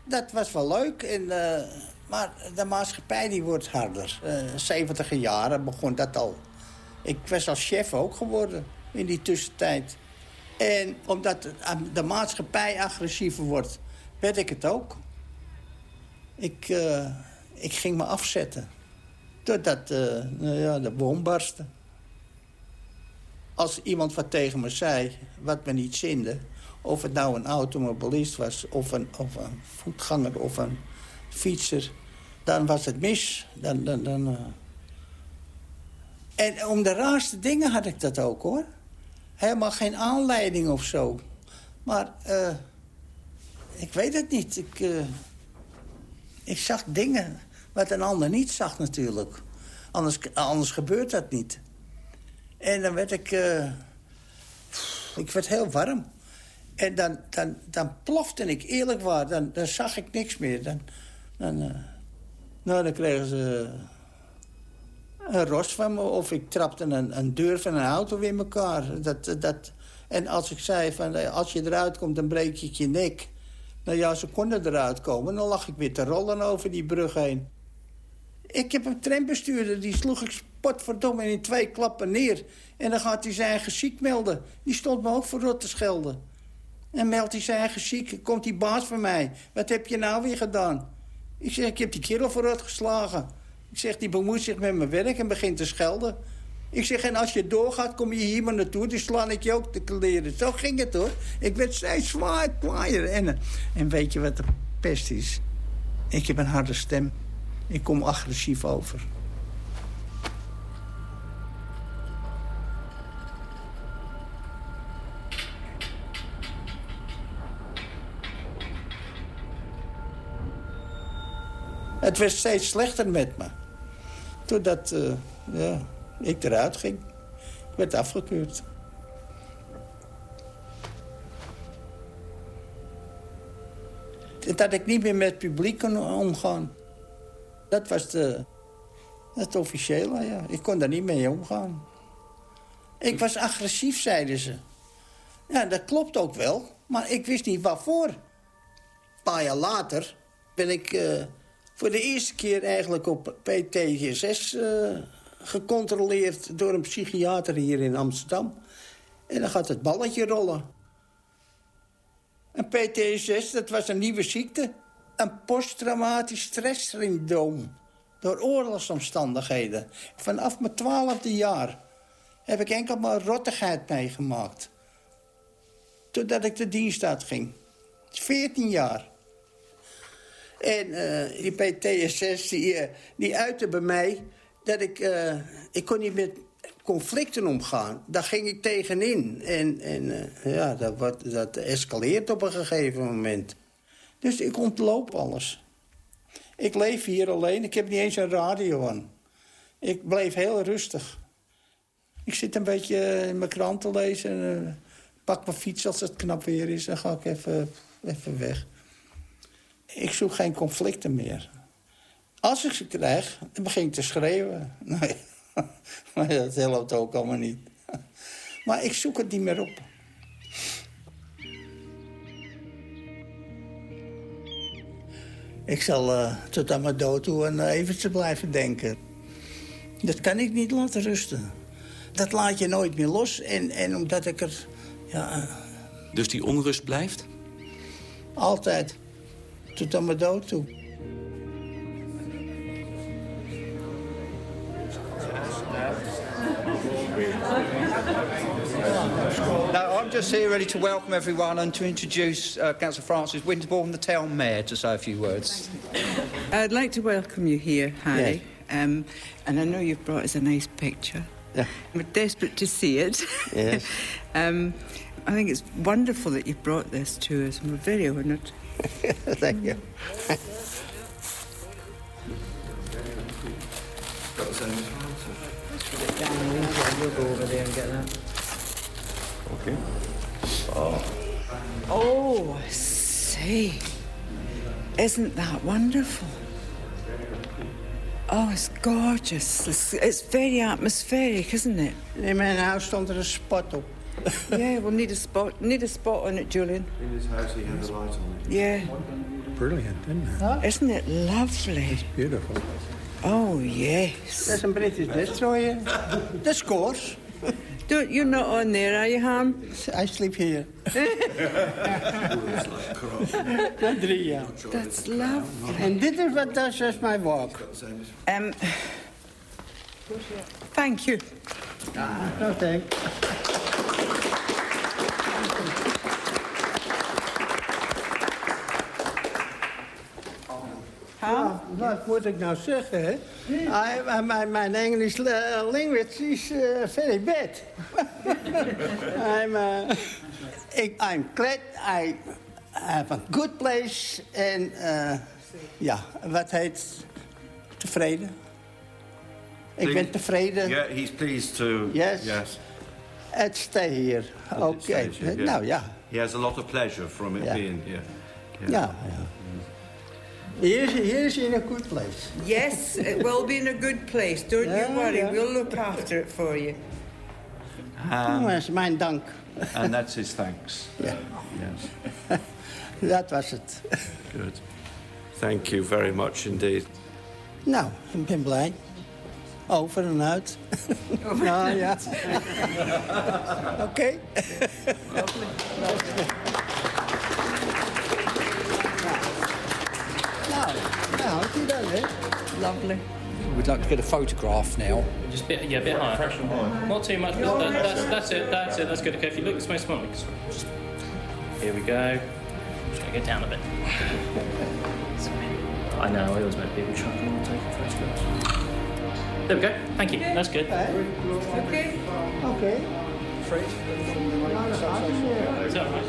Speaker 4: dat was wel leuk. En, eh, maar de maatschappij die wordt harder. Uh, 70 jaren begon dat al. Ik was als chef ook geworden in die tussentijd. En omdat de maatschappij agressiever wordt, werd ik het ook. Ik, eh, ik ging me afzetten. Doordat eh, nou ja, de bom barstte. Als iemand wat tegen me zei, wat me niet zinde... of het nou een automobilist was, of een, of een voetganger, of een fietser... dan was het mis. Dan, dan, dan, eh. En om de raarste dingen had ik dat ook, hoor. Helemaal geen aanleiding of zo. Maar eh, ik weet het niet. Ik, ik zag dingen wat een ander niet zag natuurlijk. Anders, anders gebeurt dat niet. En dan werd ik... eh, ik werd heel warm. En dan, dan, dan plofte ik, eerlijk waar. Dan, dan zag ik niks meer. Dan, dan, eh, nou, dan kregen ze een ros van me. Of ik trapte een, een deur van een auto in elkaar. Dat, dat, en als ik zei, van, eh, als je eruit komt, dan breek je je nek. Nou ja, ze konden eruit komen. Dan lag ik weer te rollen over die brug heen. Ik heb een trambestuurder, die sloeg ik spotverdomme in twee klappen neer. En dan gaat hij zijn eigen ziek melden. Die stond me ook voor rot te schelden. En meldt hij zijn eigen ziek, komt die baas van mij. Wat heb je nou weer gedaan? Ik zeg, ik heb die kerel voor rot geslagen. Ik zeg, die bemoeit zich met mijn werk en begint te schelden. Ik zeg, en als je doorgaat, kom je hier maar naartoe. Dan slaan ik je ook de kleren. Zo ging het, hoor. Ik werd steeds zwaar. En, eh, en weet je wat de pest is? Ik heb een harde stem. Ik kom agressief over. Het werd steeds slechter met me. Doordat eh, ja, ik eruit ging. Ik werd afgekeurd. Dat ik niet meer met publiek kon omgaan. Dat was de, het officiële, ja. Ik kon daar niet mee omgaan. Ik was agressief, zeiden ze. Ja, dat klopt ook wel, maar ik wist niet waarvoor. Een paar jaar later ben ik eh, voor de eerste keer eigenlijk op PTGSS eh, gecontroleerd door een psychiater hier in Amsterdam. En dan gaat het balletje rollen. Een PTSS, dat was een nieuwe ziekte. Een posttraumatisch stresssyndroom. Door oorlogsomstandigheden. Vanaf mijn twaalfde jaar heb ik enkel maar rottigheid meegemaakt. Totdat ik de dienst uitging. 14 jaar. En uh, die PTSS, die, uh, die uitte bij mij dat ik... Uh, ik kon niet met conflicten omgaan. Daar ging ik tegenin. En, en ja, dat, wordt, dat escaleert op een gegeven moment. Dus ik ontloop alles. Ik leef hier alleen. Ik heb niet eens een radio aan. Ik bleef heel rustig. Ik zit een beetje in mijn krant te lezen. pak mijn fiets als het knap weer is. Dan ga ik even, even weg. Ik zoek geen conflicten meer. Als ik ze krijg, dan begin ik te schreeuwen. Nee, maar dat helpt ook allemaal niet. Maar ik zoek het niet meer op. Ik zal uh, tot aan mijn dood toe aan eventjes blijven denken. Dat kan ik niet laten rusten. Dat laat je nooit meer los. En, en omdat ik er... Ja, uh,
Speaker 5: dus die onrust blijft?
Speaker 4: Altijd. Tot aan mijn dood toe.
Speaker 12: Now, I'm just here ready to welcome everyone and to introduce uh, Councillor Francis Winterbourne, the town mayor, to say a few words.
Speaker 13: I'd like to welcome you here, Harry.
Speaker 12: Yeah.
Speaker 13: Um, and I know you've brought us a nice picture.
Speaker 12: Yeah.
Speaker 13: We're desperate to see it.
Speaker 12: Yes.
Speaker 13: um, I think it's wonderful that you've brought this to us, and we're very honoured.
Speaker 12: Thank you.
Speaker 14: We'll go over there and get that.
Speaker 12: Okay. Oh.
Speaker 13: Oh, I see. Isn't that wonderful? Oh, it's gorgeous. It's, it's very atmospheric, isn't it?
Speaker 4: In mijn huis stond er een spot op.
Speaker 13: yeah, we'll need a spot. Need a spot on it, Julian.
Speaker 15: In his house, he has a light on it.
Speaker 13: Yeah.
Speaker 15: Brilliant, isn't it?
Speaker 13: Isn't it lovely? It's
Speaker 15: beautiful.
Speaker 13: Oh, yes.
Speaker 4: Dat is een British destroyer. De scores.
Speaker 13: Don't, you're not on there, are you, Han?
Speaker 4: I sleep here. Na.
Speaker 13: That's lovely.
Speaker 4: And this is wat dat is my walk.
Speaker 13: Um, thank you.
Speaker 4: No thanks. Ja, wat moet ik nou zeggen, hè? I, my, my English uh, language is uh, very bad. I'm, uh, ik, I'm glad I have a good place. En uh, ja, wat heet tevreden? Ik ben tevreden.
Speaker 15: Yeah, he's pleased to...
Speaker 4: Yes.
Speaker 15: Yes.
Speaker 4: And stay here. Oké.
Speaker 15: Okay. Stays here,
Speaker 4: Nou ja.
Speaker 15: He has a lot of pleasure from it
Speaker 4: Yeah.
Speaker 15: being here.
Speaker 4: Ja, ja. Here is, here is in a good place.
Speaker 13: Yes, it will be in a good place. Don't
Speaker 4: Yeah,
Speaker 13: you worry.
Speaker 4: yeah.
Speaker 13: We'll look after it for you.
Speaker 15: Um,
Speaker 4: dat is mijn dank.
Speaker 15: and that's his thanks.
Speaker 4: Yeah.
Speaker 15: Yes.
Speaker 4: Dat was het.
Speaker 15: Good. Thank you very much indeed.
Speaker 4: Nou, ik ben blij. Over en uit. nou ja. Oké. nou, nou houdt hij dan, hè?
Speaker 13: Lovely.
Speaker 12: We'd like to get a photograph now.
Speaker 16: Just a bit, yeah, a bit higher. Not too much, but that, that's, that's it, that's it, that's good. Okay, if you look it's way, smile. Just, here we go. Just gonna get down a bit. I know, I always make people try and take photographs. There we go, thank you, that's good.
Speaker 13: Okay.
Speaker 4: Oké. Nou, dan gaat hij.
Speaker 16: Is that all right?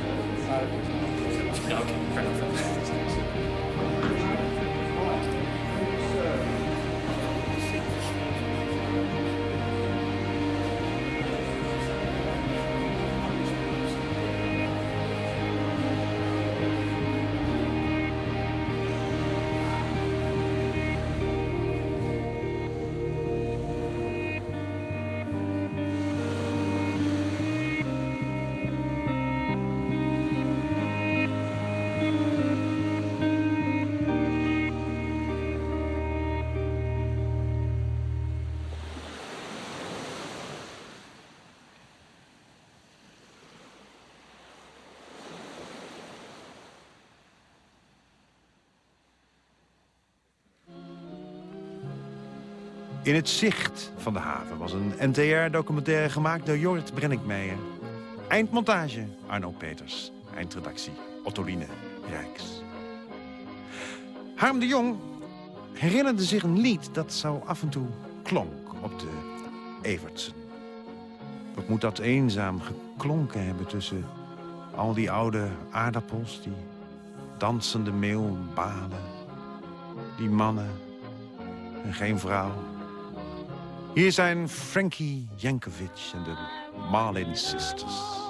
Speaker 16: No, okay, fair enough.
Speaker 3: In het zicht van de haven was een NTR-documentaire gemaakt door Jorrit Brenninkmeijer. Eindmontage Arno Peters. Eindredactie Ottoline Rijks. Harm de Jong herinnerde zich een lied dat zo af en toe klonk op de Evertsen. Wat moet dat eenzaam geklonken hebben tussen al die oude aardappels... die dansende meelbalen, die mannen en geen vrouw. Hier zijn Frankie Jankovic en de Marlin Sisters.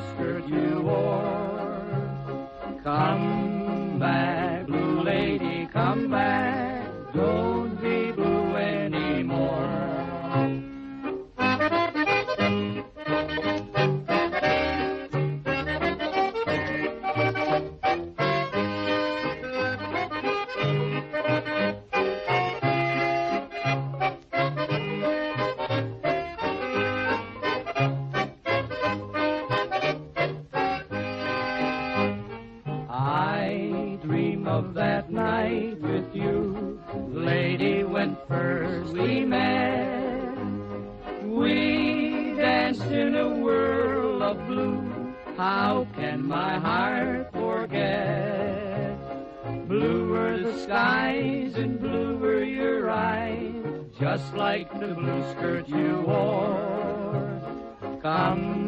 Speaker 17: Skirt you wore. Of that night with you, lady, when first we met. We danced in a whirl of blue. How can my heart forget? Blue were the skies and blue were your eyes, just like the blue skirt you wore. Come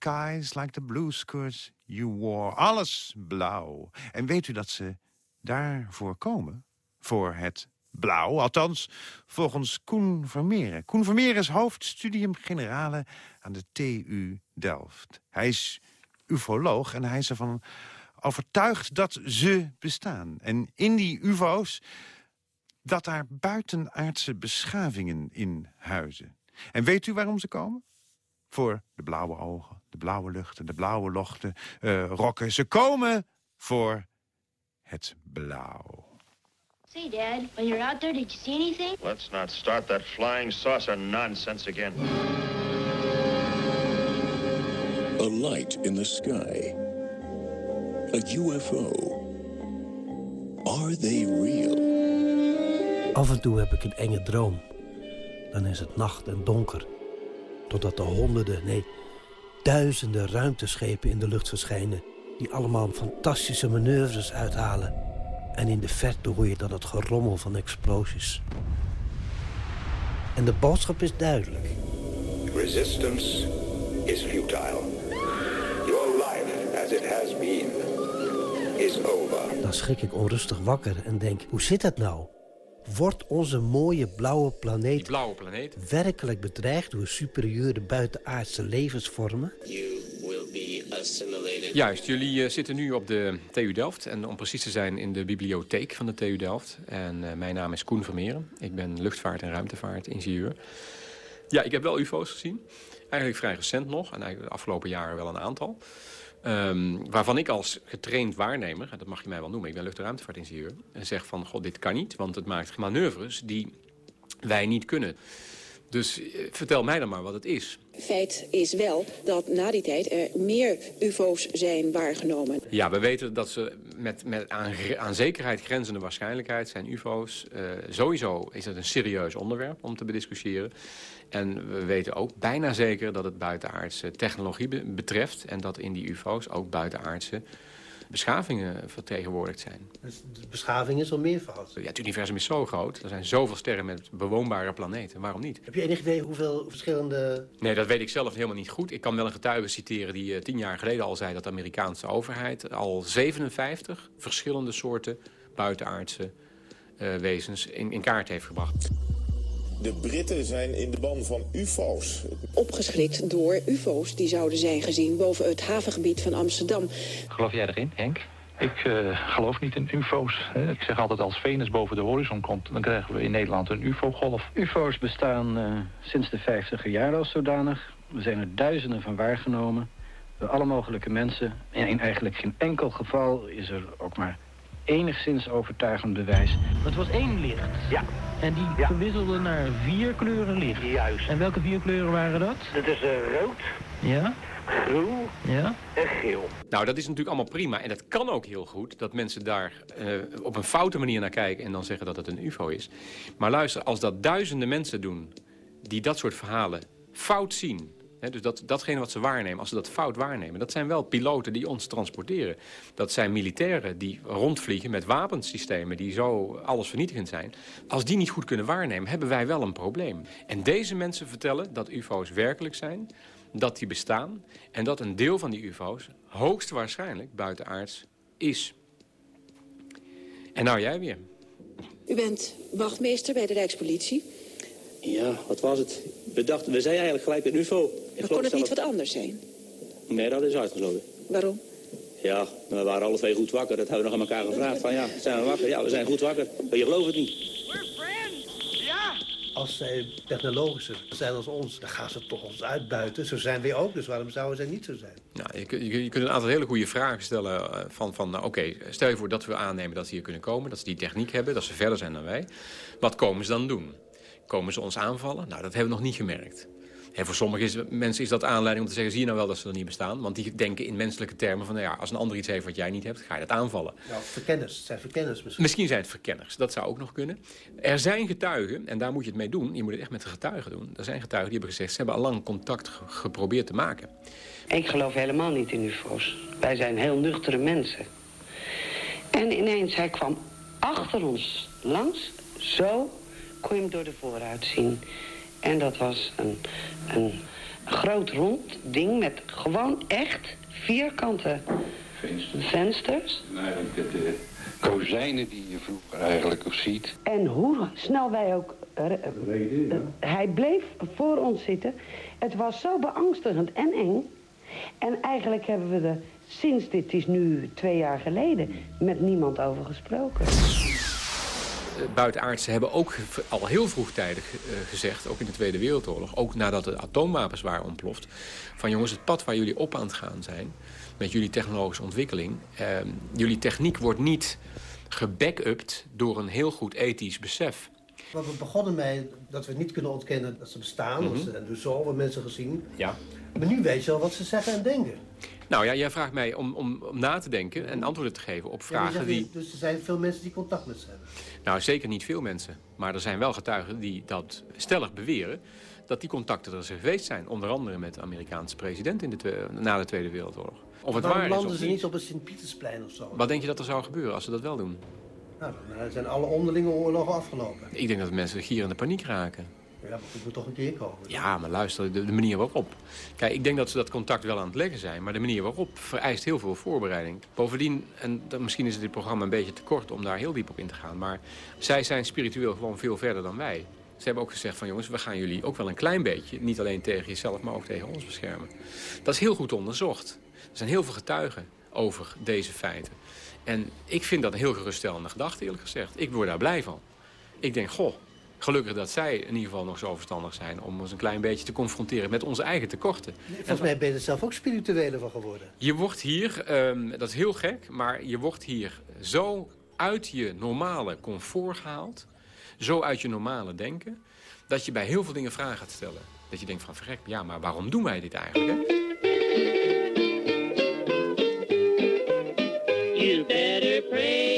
Speaker 3: skies, like the blue skirts you wore. Alles blauw. En weet u dat ze daarvoor komen? Voor het blauw, althans volgens Koen Vermeeren. Koen Vermeeren is hoofdstudium generale aan de TU Delft. Hij is ufoloog en hij is ervan overtuigd dat ze bestaan. En in die ufo's dat daar buitenaardse beschavingen in huizen. En weet u waarom ze komen? Voor de blauwe ogen, de blauwe luchten, de blauwe lochten, eh, rokken. Ze komen voor het blauw.
Speaker 18: Say, Dad, when you're out there, did you see anything?
Speaker 19: Let's not start that flying saucer nonsense again.
Speaker 20: A light in the sky. A UFO. Are they real?
Speaker 21: Af en toe heb ik een enge droom. Dan is het nacht en donker. Totdat er honderden, nee, duizenden ruimteschepen in de lucht verschijnen... die allemaal fantastische manoeuvres uithalen. En in de verte hoor je dan het gerommel van explosies. En de boodschap is duidelijk.
Speaker 22: Resistance is futile. Your life as it has been is over.
Speaker 21: Dan schrik ik onrustig wakker en denk, hoe zit dat nou? Wordt onze mooie blauwe planeet,
Speaker 23: blauwe planeet
Speaker 21: werkelijk bedreigd door superieure buitenaardse levensvormen?
Speaker 23: Juist, jullie uh, zitten nu op de TU Delft. En om precies te zijn in de bibliotheek van de TU Delft. En uh, mijn naam is Koen Vermeeren. Ik ben luchtvaart- en ruimtevaartingenieur. Ja, ik heb wel ufo's gezien. Eigenlijk vrij recent nog. En eigenlijk de afgelopen jaren wel een aantal. Um, waarvan ik als getraind waarnemer, dat mag je mij wel noemen... ik ben lucht- en zeg van, god, dit kan niet, want het maakt manoeuvres die wij niet kunnen. Dus eh, vertel mij dan maar wat het is.
Speaker 24: Feit is wel dat na die tijd er meer ufo's zijn waargenomen.
Speaker 23: Ja, we weten dat ze met, met aan, aan zekerheid grenzende waarschijnlijkheid zijn ufo's. Eh, sowieso is het een serieus onderwerp om te bediscussiëren. En we weten ook bijna zeker dat het buitenaardse technologie be- betreft... en dat in die ufo's ook buitenaardse beschavingen vertegenwoordigd zijn.
Speaker 21: Dus de beschaving is al meervoud.
Speaker 23: Ja, het universum is zo groot. Er zijn zoveel sterren met bewoonbare planeten. Waarom niet?
Speaker 21: Heb je enig idee hoeveel verschillende...
Speaker 23: Nee, dat weet ik zelf helemaal niet goed. Ik kan wel een getuige citeren die eh, tien jaar geleden al zei... dat de Amerikaanse overheid al 57 verschillende soorten buitenaardse eh, wezens in, in kaart heeft gebracht.
Speaker 25: De Britten zijn in de ban van ufo's.
Speaker 24: Opgeschrikt door ufo's die zouden zijn gezien boven het havengebied van Amsterdam.
Speaker 26: Geloof jij erin, Henk? Ik eh, geloof niet in ufo's. Hè. Ik zeg altijd als Venus boven de horizon komt... dan krijgen we in Nederland een ufo-golf.
Speaker 27: UFO's bestaan eh, sinds de 50 jaren als zodanig. Er zijn er duizenden van waargenomen. Door alle mogelijke mensen. En in eigenlijk geen enkel geval is er ook maar enigszins overtuigend bewijs.
Speaker 28: Het was één licht. Ja. En die verwisselde naar vier kleuren licht. Juist. En welke vier kleuren waren dat?
Speaker 29: Dat is eh, rood,
Speaker 28: Ja?
Speaker 29: groen
Speaker 28: Ja?
Speaker 29: en geel.
Speaker 23: Nou, dat is natuurlijk allemaal prima. En dat kan ook heel goed, dat mensen daar eh, op een foute manier naar kijken... en dan zeggen dat het een ufo is. Maar luister, als dat duizenden mensen doen... die dat soort verhalen fout zien... Hè, dus dat, datgene wat ze waarnemen, als ze dat fout waarnemen... dat zijn wel piloten die ons transporteren. Dat zijn militairen die rondvliegen met wapensystemen... die zo allesvernietigend zijn. Als die niet goed kunnen waarnemen, hebben wij wel een probleem. En deze mensen vertellen dat ufo's werkelijk zijn... dat die bestaan en dat een deel van die ufo's... hoogstwaarschijnlijk buitenaards is. En nou jij weer.
Speaker 24: U bent wachtmeester bij de Rijkspolitie.
Speaker 30: Ja, wat was het? We dachten, we zeiden eigenlijk gelijk een ufo.
Speaker 24: Maar kon het niet wat anders zijn?
Speaker 30: Nee, dat is uitgesloten.
Speaker 24: Waarom?
Speaker 30: Ja, we waren alle twee goed wakker. Dat hebben we nog aan elkaar gevraagd. Van ja, zijn we wakker? Ja, we zijn goed wakker. Maar je gelooft het niet.
Speaker 21: Als zij technologischer zijn als ons, dan gaan ze toch ons uitbuiten. Zo zijn wij ook, dus waarom zouden zij niet zo zijn?
Speaker 23: Nou, je, kun- je, je kunt een aantal hele goede vragen stellen eh, van, van nou, oké, stel je voor dat we aannemen dat ze hier kunnen komen, dat ze die techniek hebben, dat ze verder zijn dan wij. Wat komen ze dan doen? Komen ze ons aanvallen? Nou, dat hebben we nog niet gemerkt. En voor sommige is, mensen is dat aanleiding om te zeggen, zie je nou wel dat ze er niet bestaan? Want die denken in menselijke termen van, nou ja, als een ander iets heeft wat jij niet hebt, ga je dat aanvallen.
Speaker 21: Nou, verkenners, het zijn verkenners misschien.
Speaker 23: Misschien zijn het verkenners, dat zou ook nog kunnen. Er zijn getuigen, en daar moet je het mee doen, je moet het echt met de getuigen doen. Er zijn getuigen die hebben gezegd, ze hebben al lang contact ge- geprobeerd te maken.
Speaker 29: Ik geloof helemaal niet in ufo's. Wij zijn heel nuchtere mensen. En ineens, hij kwam achter ons langs. Zo kon je hem door de vooruit zien. En dat was een, een groot rond ding met gewoon echt vierkante vensters.
Speaker 31: Eigenlijk de kozijnen die je vroeger eigenlijk ook ziet.
Speaker 29: En hoe snel wij ook... eh, eh, hij bleef voor ons zitten. Het was zo beangstigend en eng. En eigenlijk hebben we er sinds dit is nu twee jaar geleden met niemand over gesproken.
Speaker 23: Buitenaardsen hebben ook al heel vroegtijdig eh, gezegd, ook in de Tweede Wereldoorlog, ook nadat de atoomwapens waren ontploft, van jongens, het pad waar jullie op aan het gaan zijn, met jullie technologische ontwikkeling, eh, jullie techniek wordt niet gebackupt door een heel goed ethisch besef.
Speaker 21: Want we begonnen mee dat we niet kunnen ontkennen dat ze bestaan.
Speaker 23: Mhm.
Speaker 21: En dus zo hebben mensen gezien.
Speaker 23: Ja.
Speaker 21: Maar nu weet je al wat ze zeggen en denken.
Speaker 23: Nou ja, jij vraagt mij om, om, om na te denken en antwoorden te geven op vragen die...
Speaker 21: je, Dus er zijn veel mensen die contact met ze hebben.
Speaker 23: Nou, zeker niet veel mensen. Maar er zijn wel getuigen die dat stellig beweren... dat die contacten er geweest zijn. Onder andere met de Amerikaanse president in de na de Tweede Wereldoorlog. Of het
Speaker 21: Waarom
Speaker 23: waar is
Speaker 21: landen
Speaker 23: of
Speaker 21: ze
Speaker 23: niet.
Speaker 21: op het Sint-Pietersplein of zo?
Speaker 23: Wat denk je dat er zou gebeuren als ze dat wel doen?
Speaker 21: Nou, dan zijn alle onderlinge oorlogen afgelopen.
Speaker 23: Ik denk dat mensen gierende paniek raken.
Speaker 21: Ja, maar het toch een keer komen.
Speaker 23: Ja, maar luister, de, manier waarop. Kijk, ik denk dat ze dat contact wel aan het leggen zijn... maar de manier waarop vereist heel veel voorbereiding. Bovendien, en misschien is dit programma een beetje te kort om daar heel diep op in te gaan... maar zij zijn spiritueel gewoon veel verder dan wij. Ze hebben ook gezegd van jongens, we gaan jullie ook wel een klein beetje... niet alleen tegen jezelf, maar ook tegen ons beschermen. Dat is heel goed onderzocht. Er zijn heel veel getuigen over deze feiten. En ik vind dat een heel geruststellende gedachte, eerlijk gezegd. Ik word daar blij van. Ik denk, goh, gelukkig dat zij in ieder geval nog zo verstandig zijn... om ons een klein beetje te confronteren met onze eigen tekorten.
Speaker 21: Volgens mij ben je er zelf ook spirituele van geworden.
Speaker 23: Je wordt hier, ehm, dat is heel gek, maar je wordt hier zo uit je normale comfort gehaald. Zo uit je normale denken. dat je bij heel veel dingen vragen gaat stellen. Dat je denkt van, verrek, ja, maar waarom doen wij dit eigenlijk? Hè?
Speaker 32: You better pray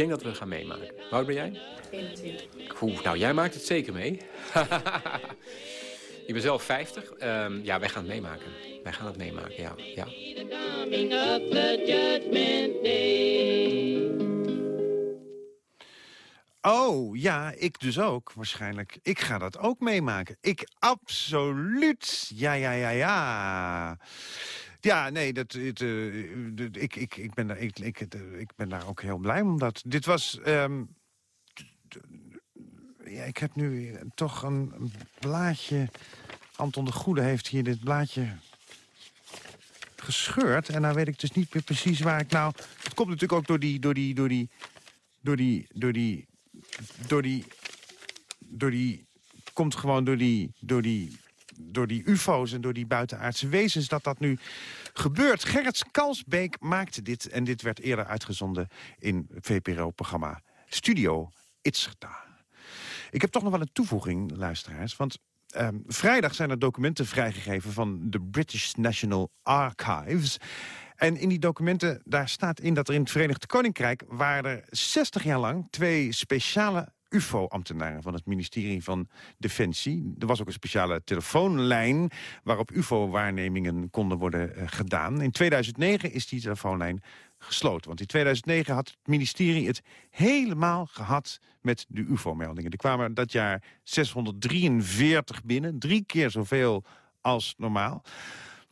Speaker 23: denk dat we het gaan meemaken. Hoe oud ben jij? Oeh, nou, jij maakt het zeker mee. ik ben zelf 50. Ehm, ja, wij gaan het meemaken. Wij gaan het meemaken, ja. ja.
Speaker 3: Oh, ja, ik dus ook, waarschijnlijk. Ik ga dat ook meemaken. Ik, absoluut. Ja, ja, ja, ja. Ja, nee, dat, het, eh, ik, ik, ik, ben daar, ik, ik, ik ben daar ook heel blij om. Dat, dit was... ehm, ja, ik heb nu toch een, een blaadje... Anton de Goede heeft hier dit blaadje gescheurd. En nou weet ik dus niet meer precies waar ik nou... Het komt natuurlijk ook door die... Door die, door die door die, door die, door die, door die, komt gewoon door die, door die, door die ufo's en door die buitenaardse wezens dat dat nu gebeurt. Gerrit Kalsbeek maakte dit en dit werd eerder uitgezonden in het VPRO-programma Studio Itzerta. Ik heb toch nog wel een toevoeging, luisteraars, want Ehm, vrijdag zijn er documenten vrijgegeven van de British National Archives. En in die documenten, daar staat in dat er in het Verenigd Koninkrijk... waren er 60 jaar lang twee speciale UFO-ambtenaren van het ministerie van Defensie. Er was ook een speciale telefoonlijn waarop UFO-waarnemingen konden worden eh, gedaan. In 2009 is die telefoonlijn gesloten. Want in 2009 had het ministerie het helemaal gehad met de UFO-meldingen. Er kwamen dat jaar 643 binnen, drie keer zoveel als normaal.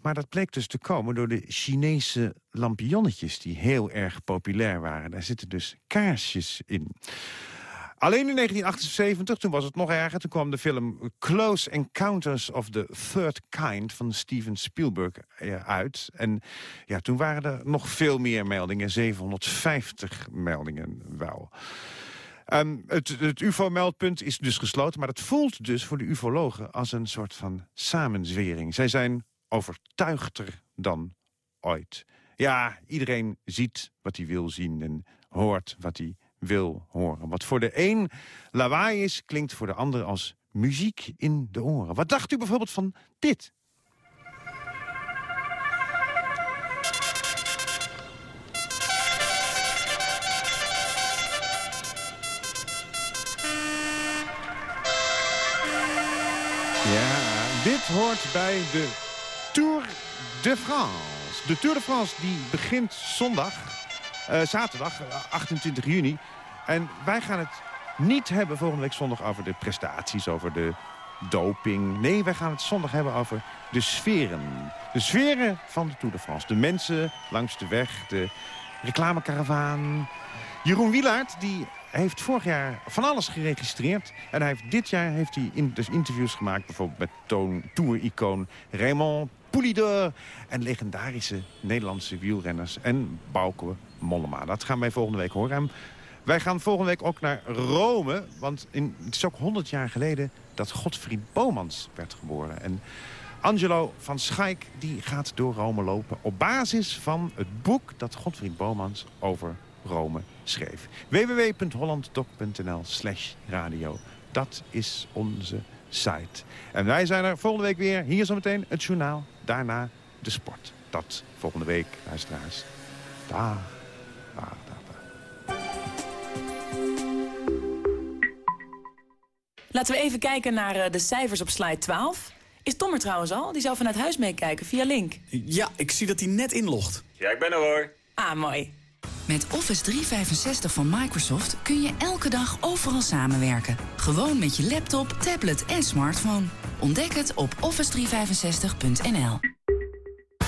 Speaker 3: Maar dat bleek dus te komen door de Chinese lampionnetjes... die heel erg populair waren. Daar zitten dus kaarsjes in. Alleen in 1978, toen was het nog erger... toen kwam de film Close Encounters of the Third Kind... van Steven Spielberg eh, uit. En ja, toen waren er nog veel meer meldingen. 750 meldingen wel. Ehm, het het UFO-meldpunt is dus gesloten... maar het voelt dus voor de ufologen als een soort van samenzwering. Zij zijn overtuigder dan ooit. Ja, iedereen ziet wat hij wil zien en hoort wat hij wil horen. Wat voor de een lawaai is, klinkt voor de ander als muziek in de oren. Wat dacht u bijvoorbeeld van dit? Ja, dit hoort bij de Tour de France. De Tour de France die begint zondag, eh, zaterdag, eh, 28 juni. En wij gaan het niet hebben volgende week zondag over de prestaties, over de doping. Nee, wij gaan het zondag hebben over de sferen. De sferen van de Tour de France. De mensen langs de weg, de reclamekaravaan. Jeroen Wielaert, die heeft vorig jaar van alles geregistreerd. En hij heeft, dit jaar heeft hij dus interviews gemaakt... bijvoorbeeld met tour-icoon Raymond En legendarische Nederlandse wielrenners en Bauke Mollema. Dat gaan wij volgende week horen. En wij gaan volgende week ook naar Rome. Want in, het is ook 100 jaar geleden dat Godfried Bomans werd geboren. En Angelo van Schaik die gaat door Rome lopen... op basis van het boek dat Godfried Bomans over Rome schreef. www.hollanddoc.nl slash radio. Dat is onze site. En wij zijn er volgende week weer. Hier zometeen het journaal. Daarna de sport. Dat volgende week, luisteraars. Dag. Dag, dag, dag.
Speaker 33: Laten we even kijken naar eh, de cijfers op slide 12. Is Tom er trouwens al? Die zou vanuit huis meekijken via Link.
Speaker 34: Ja, ik zie dat hij net inlogt.
Speaker 35: Ja, ik ben er hoor.
Speaker 33: Ah, mooi.
Speaker 36: Met Office 365 van Microsoft kun je elke dag overal samenwerken. Gewoon met je laptop, tablet en smartphone. Ontdek het op office365.nl.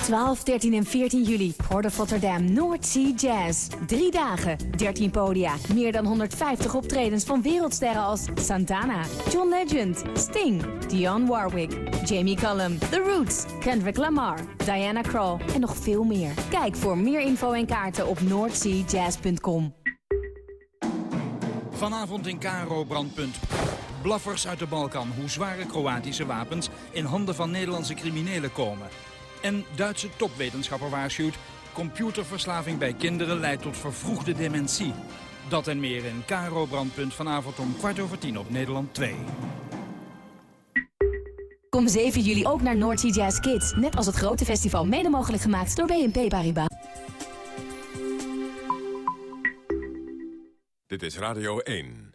Speaker 37: 12, 13 en 14 juli. Port of Rotterdam North Sea Jazz. Drie dagen, 13 podia. Meer dan 150 optredens van wereldsterren als Santana, John Legend, Sting, Dionne Warwick, Jamie Cullum, The Roots, Kendrick Lamar, Diana Krall en nog veel meer. Kijk voor meer info en kaarten op northseajazz.com.
Speaker 38: Vanavond in Karo Brandpunt. Blaffers uit de Balkan, hoe zware Kroatische wapens in handen van Nederlandse criminelen komen. En Duitse topwetenschapper waarschuwt, computerverslaving bij kinderen leidt tot vervroegde dementie. Dat en meer in Karo Brandpunt vanavond om kwart over tien op Nederland 2.
Speaker 37: Kom 7 juli ook naar North Sea Jazz Kids. Net als het grote festival mede mogelijk gemaakt door BNP Paribas.
Speaker 39: Dit is Radio 1.